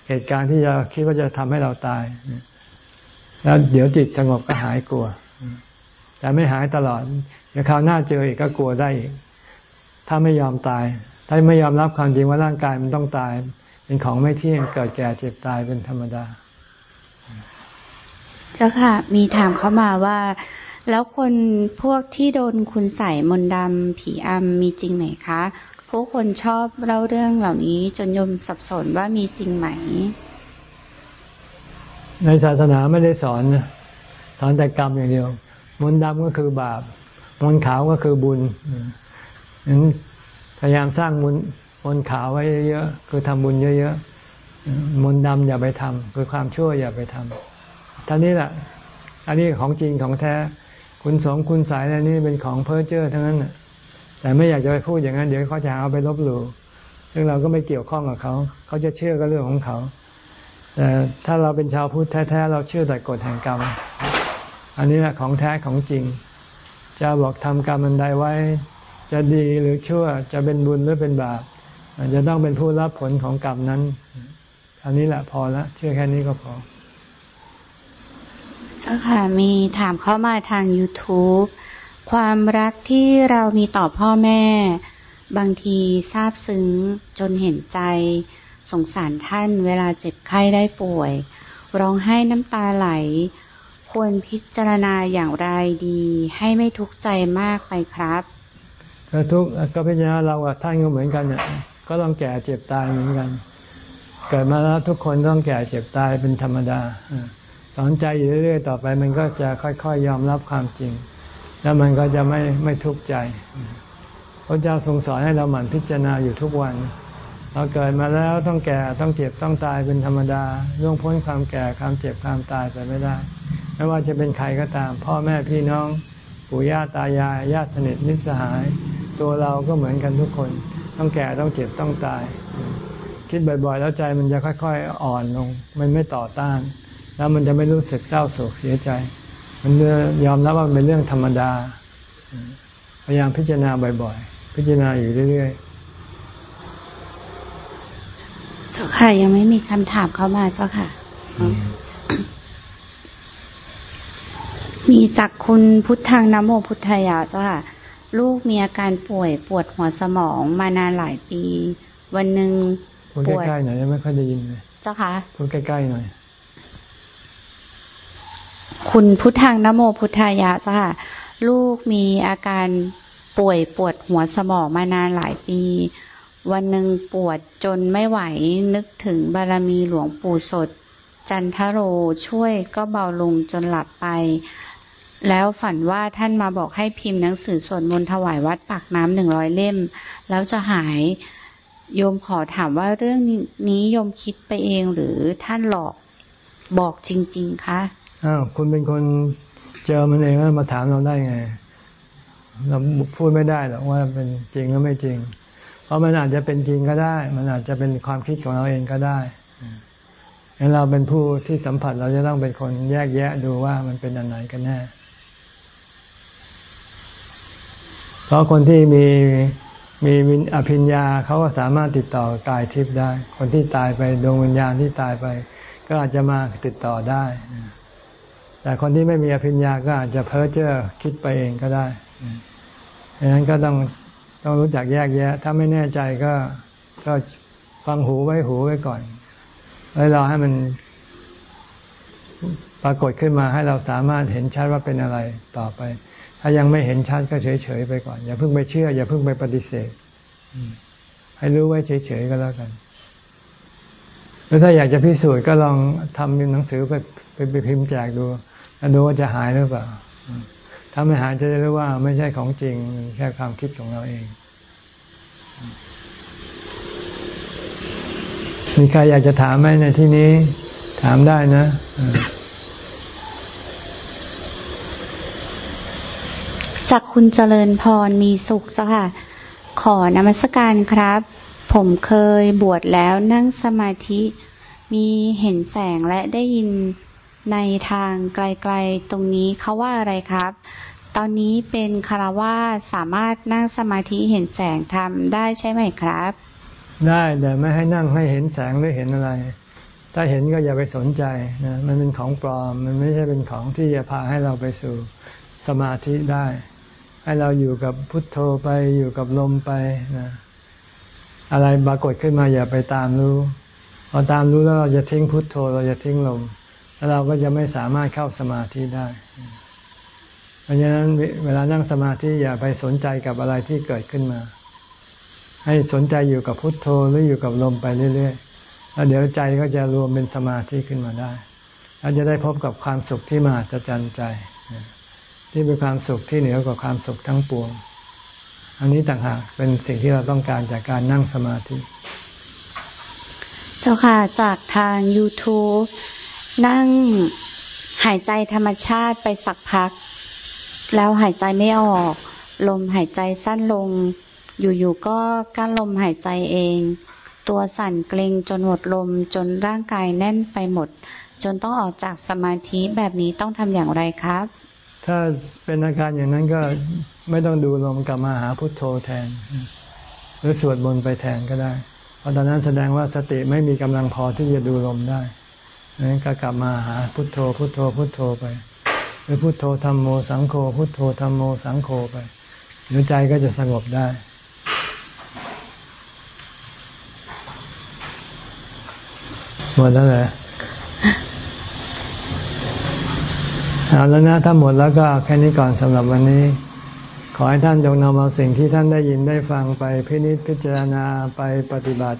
[SPEAKER 1] เหตุการณ์ที่จะคิดว่าจะทำให้เราตาย แล้วเดี๋ยวจิตสงบก็หายกลัว แต่ไม่หายตลอด เดี๋ยวคราวหน้าเจออีกก็กลัวได้อีก ถ้าไม่ยอมตาย ถ้าไม่ยอมรับความจริงว่าร่างกายมันต้องตาย เป็นของไม่เที่ยงเกิดแก่เจ็บตายเป็นธรรมดา
[SPEAKER 3] เจ้าค่ะ มีถามเข้ามาว่า แล้วคนพวกที่โดนคุณใส่มนดำผีอำมีจริงไหมคะผู้คนชอบเล่าเรื่องเหล่านี้จนยมสับสนว่ามีจริงไหม
[SPEAKER 1] ในศาสนาไม่ได้สอนสอนแต่กรรมอย่างเดียว มนดำก็คือบาป มนขาวก็คือบุญนั้นพยายามสร้างมนมนขาวไว้เยอะๆคือทำบุญเยอะๆมนดำอย่าไปทำคือความชั่วอย่าไปทำท่านี้แหละ อันนี้ของจริงของแท้ คุณสงคุณสายอะไรนี่เป็นของเพ้อเจ้อทั้งนั้นแต่ไม่อยากจะไปพูดอย่างนั้น เดี๋ยวเขาจะเอาไปลบหลู่ซึ่งเราก็ไม่เกี่ยวข้องกับเขา เขาจะเชื่อก็เรื่องของเขา แต่ถ้าเราเป็นชาวพุทธแท้ๆเราเชื่อแต่กฎแห่งกรรม อันนี้แหละของแท้ของจริง จะบอกทำกรรมอันใดไว้ จะดีหรือชั่วจะเป็นบุญหรือเป็นบาปจะต้องเป็นผู้รับผลของกรรมนั้นอันนี้แหละพอละเชื่อแค่นี้ก็พอ
[SPEAKER 3] เจ้าค่ะมีถามเข้ามาทาง YouTube ความรักที่เรามีต่อพ่อแม่ บางทีซาบซึ้งจนเห็นใจ สงสารท่านเวลาเจ็บไข้ได้ป่วย ร้องไห้น้ำตาไหล ควรพิจารณาอย่างไรดี ให้ไม่ทุกข์ใจมากไปครับ
[SPEAKER 1] ก็ทุกก็พิจารณาเรากับท่านก็เหมือนกันเนี่ยก็ต้องแก่เจ็บตายเหมือนกัน เกิดมาแล้วทุกคนต้องแก่เจ็บตายเป็นธรรมดาสอนใจอยู่เรื่อยๆ ต่อไป มันก็จะค่อยๆยอมรับความจริง แล้วมันก็จะไม่ไม่ทุกข์ใจพระเจ้าทรงสอนให้เราหมั่นพิจารณาอยู่ทุกวัน เราเกิดมาแล้วต้องแก่ต้องเจ็บต้องตายเป็นธรรมดาล่วงพ้นความแก่ความเจ็บความตายไปไม่ได้ ไม่ว่าจะเป็นใครก็ตาม พ่อแม่พี่น้องปู่ย่าตายายญาติสนิทมิตรสหาย ตัวเราก็เหมือนกันทุกคน ต้องแก่ต้องเจ็บต้องตาย คิดบ่อยๆ แล้วใจมันจะค่อย ๆ อ่อนลง มันไม่ต่อต้าน แล้วมันจะไม่รู้สึกเศร้าโศกเสียใจ มันยอมรับว่าเป็นเรื่องธรรมดาพยายามพิจารณาบ่อยๆ พิจารณาอยู่เรื่อย
[SPEAKER 3] ๆ เจ้าค่ะ ยังไม่มีคำถามเข้ามาเจ้าค่ะ มีจากคุณพุทธังนโมพุทธายาเจ้าค่ะ ลูกมีอาการป่วยปวดหัวสมองมานานหลายปี วันหนึ่ง
[SPEAKER 1] ปวดใกล้ๆหน่อยไม่ค่อยได้ยินเลย
[SPEAKER 3] เจ้าค่ะ
[SPEAKER 1] พูดใกล้ๆหน่อย
[SPEAKER 3] คุณพุทธังนโมพุทธายะจ้าลูกมีอาการป่วยปวดหัวสมองมานานหลายปี วันหนึ่งปวดจนไม่ไหวนึกถึงบารมีหลวงปู่สด จันทโรช่วยก็เบาลงจนหลับไป แล้วฝันว่าท่านมาบอกให้พิมพ์หนังสือสวดมนต์ถวายวัดปากน้ำหนึ่งร้อยเล่ม แล้วจะหายโยมขอถามว่าเรื่องนี้โยมคิดไปเองหรือท่านหลอกบอกจริง ๆคะ
[SPEAKER 1] อ้าวคุณเป็นคนเจอมันเองแล้วมาถามเราได้ไง เราพูดไม่ได้หรอกว่าเป็นจริงหรือไม่จริง เพราะมันอาจจะเป็นจริงก็ได้ มันอาจจะเป็นความคิดของเราเองก็ได้งั้นเราเป็นผู้ที่สัมผัสเราจะต้องเป็นคนแยกแยะดูว่ามันเป็นอันไหนกันแน่ เพราะคนที่มีมีวิอภิญญาเขาก็สามารถติดต่อกายทิพย์ได้ คนที่ตายไปดวงวิญญาณที่ตายไป ก็อาจจะมาติดต่อได้ แต่คนที่ไม่มีอภิญญาก็อาจจะเพ้อเจ้อคิดไปเองก็ได้ดังนั้นก็ต้อง ต้องรู้จักแยกแยะ ถ้าไม่แน่ใจก็ก็ฟังหูไว้หูไว้ก่อน แล้วเราให้มันปรากฏขึ้นมาให้เราสามารถเห็นชัดว่าเป็นอะไรต่อไป ถ้ายังไม่เห็นชัดก็เฉยๆไปก่อน อย่าเพิ่งไปเชื่อ อย่าเพิ่งไปปฏิเสธให้รู้ไว้เฉยๆก็แล้วกันแล้วถ้าอยากจะพิสูจน์ก็ลองทำหนังสือไปไปพิมพ์แจกดูแล้วดูว่าจะหายหรือเปล่า ถ้าไม่หายจะได้รู้ว่าไม่ใช่ของจริงแค่ความคิดของเราเอง มีใครอยากจะถามไหมในที่นี้ ถามได้นะ
[SPEAKER 3] จากคุณเจริญพรมีสุขเจ้าค่ะ ขอนมัสการครับ ผมเคยบวชแล้วนั่งสมาธิมีเห็นแสงและได้ยิน ในทางไกลๆตรงนี้เขาว่าอะไรครับ ตอนนี้เป็นคารวาสามารถนั่งสมาธิเห็นแสงทำได้ใช่ไหมครับ
[SPEAKER 1] ได้แต่ไม่ให้นั่งให้เห็นแสงหรือเห็นอะไร ถ้าเห็นก็อย่าไปสนใจนะมันเป็นของปลอม มันไม่ใช่เป็นของที่จะพาให้เราไปสู่สมาธิได้ ให้เราอยู่กับพุทโธไปอยู่กับลมไปนะอะไรปรากฏขึ้นมาอย่าไปตามรู้พอตามรู้แล้วเราจะทิ้งพุทโธเราจะทิ้งลม แล้วเราก็จะไม่สามารถเข้าสมาธิได้ เพราะฉะนั้นเวลานั่งสมาธิอย่าไปสนใจกับอะไรที่เกิดขึ้นมา ให้สนใจอยู่กับพุทโธหรืออยู่กับลมไปเรื่อยๆ แล้วเดี๋ยวใจก็จะรวมเป็นสมาธิขึ้นมาได้ แล้วจะได้พบกับความสุขที่มาจะจันใจ ที่เป็นความสุขที่เหนือกว่าความสุขทั้งปวง อันนี้ต่างหากเป็นสิ่งที่เราต้องการจากการนั่งสมาธิ
[SPEAKER 3] เจ้าค่ะจากทาง YouTube นั่งหายใจธรรมชาติไปสักพัก แล้วหายใจไม่ออก ลมหายใจสั้นลง อยู่ๆก็กั้นลมหายใจเอง ตัวสั่นเกร็งจนหมดลมจนร่างกายแน่นไปหมด จนต้องออกจากสมาธิแบบนี้ต้องทำอย่างไรครับ
[SPEAKER 1] ถ้าเป็นอาการอย่างนั้นก็ไม่ต้องดูลมกลับมาหาพุทโธแทน หรือสวดมนต์ไปแทนก็ได้เพราะตอนนั้นแสดงว่าสติไม่มีกำลังพอที่จะดูลมได้ นั้นก็กลับมาหาพุทโธพุทโธพุทโธไป หรือพุทโธธรรมโมสังโฆพุทโธธรรมโมสังโฆไปหรือใจก็จะสงบได้ หมดแล้วเหรอเอาแล้วนะถ้าหมดแล้วก็แค่นี้ก่อนสำหรับวันนี้ ขอให้ท่านจงนำเอาสิ่งที่ท่านได้ยินได้ฟังไปพินิจพิจารณาไปปฏิบัติ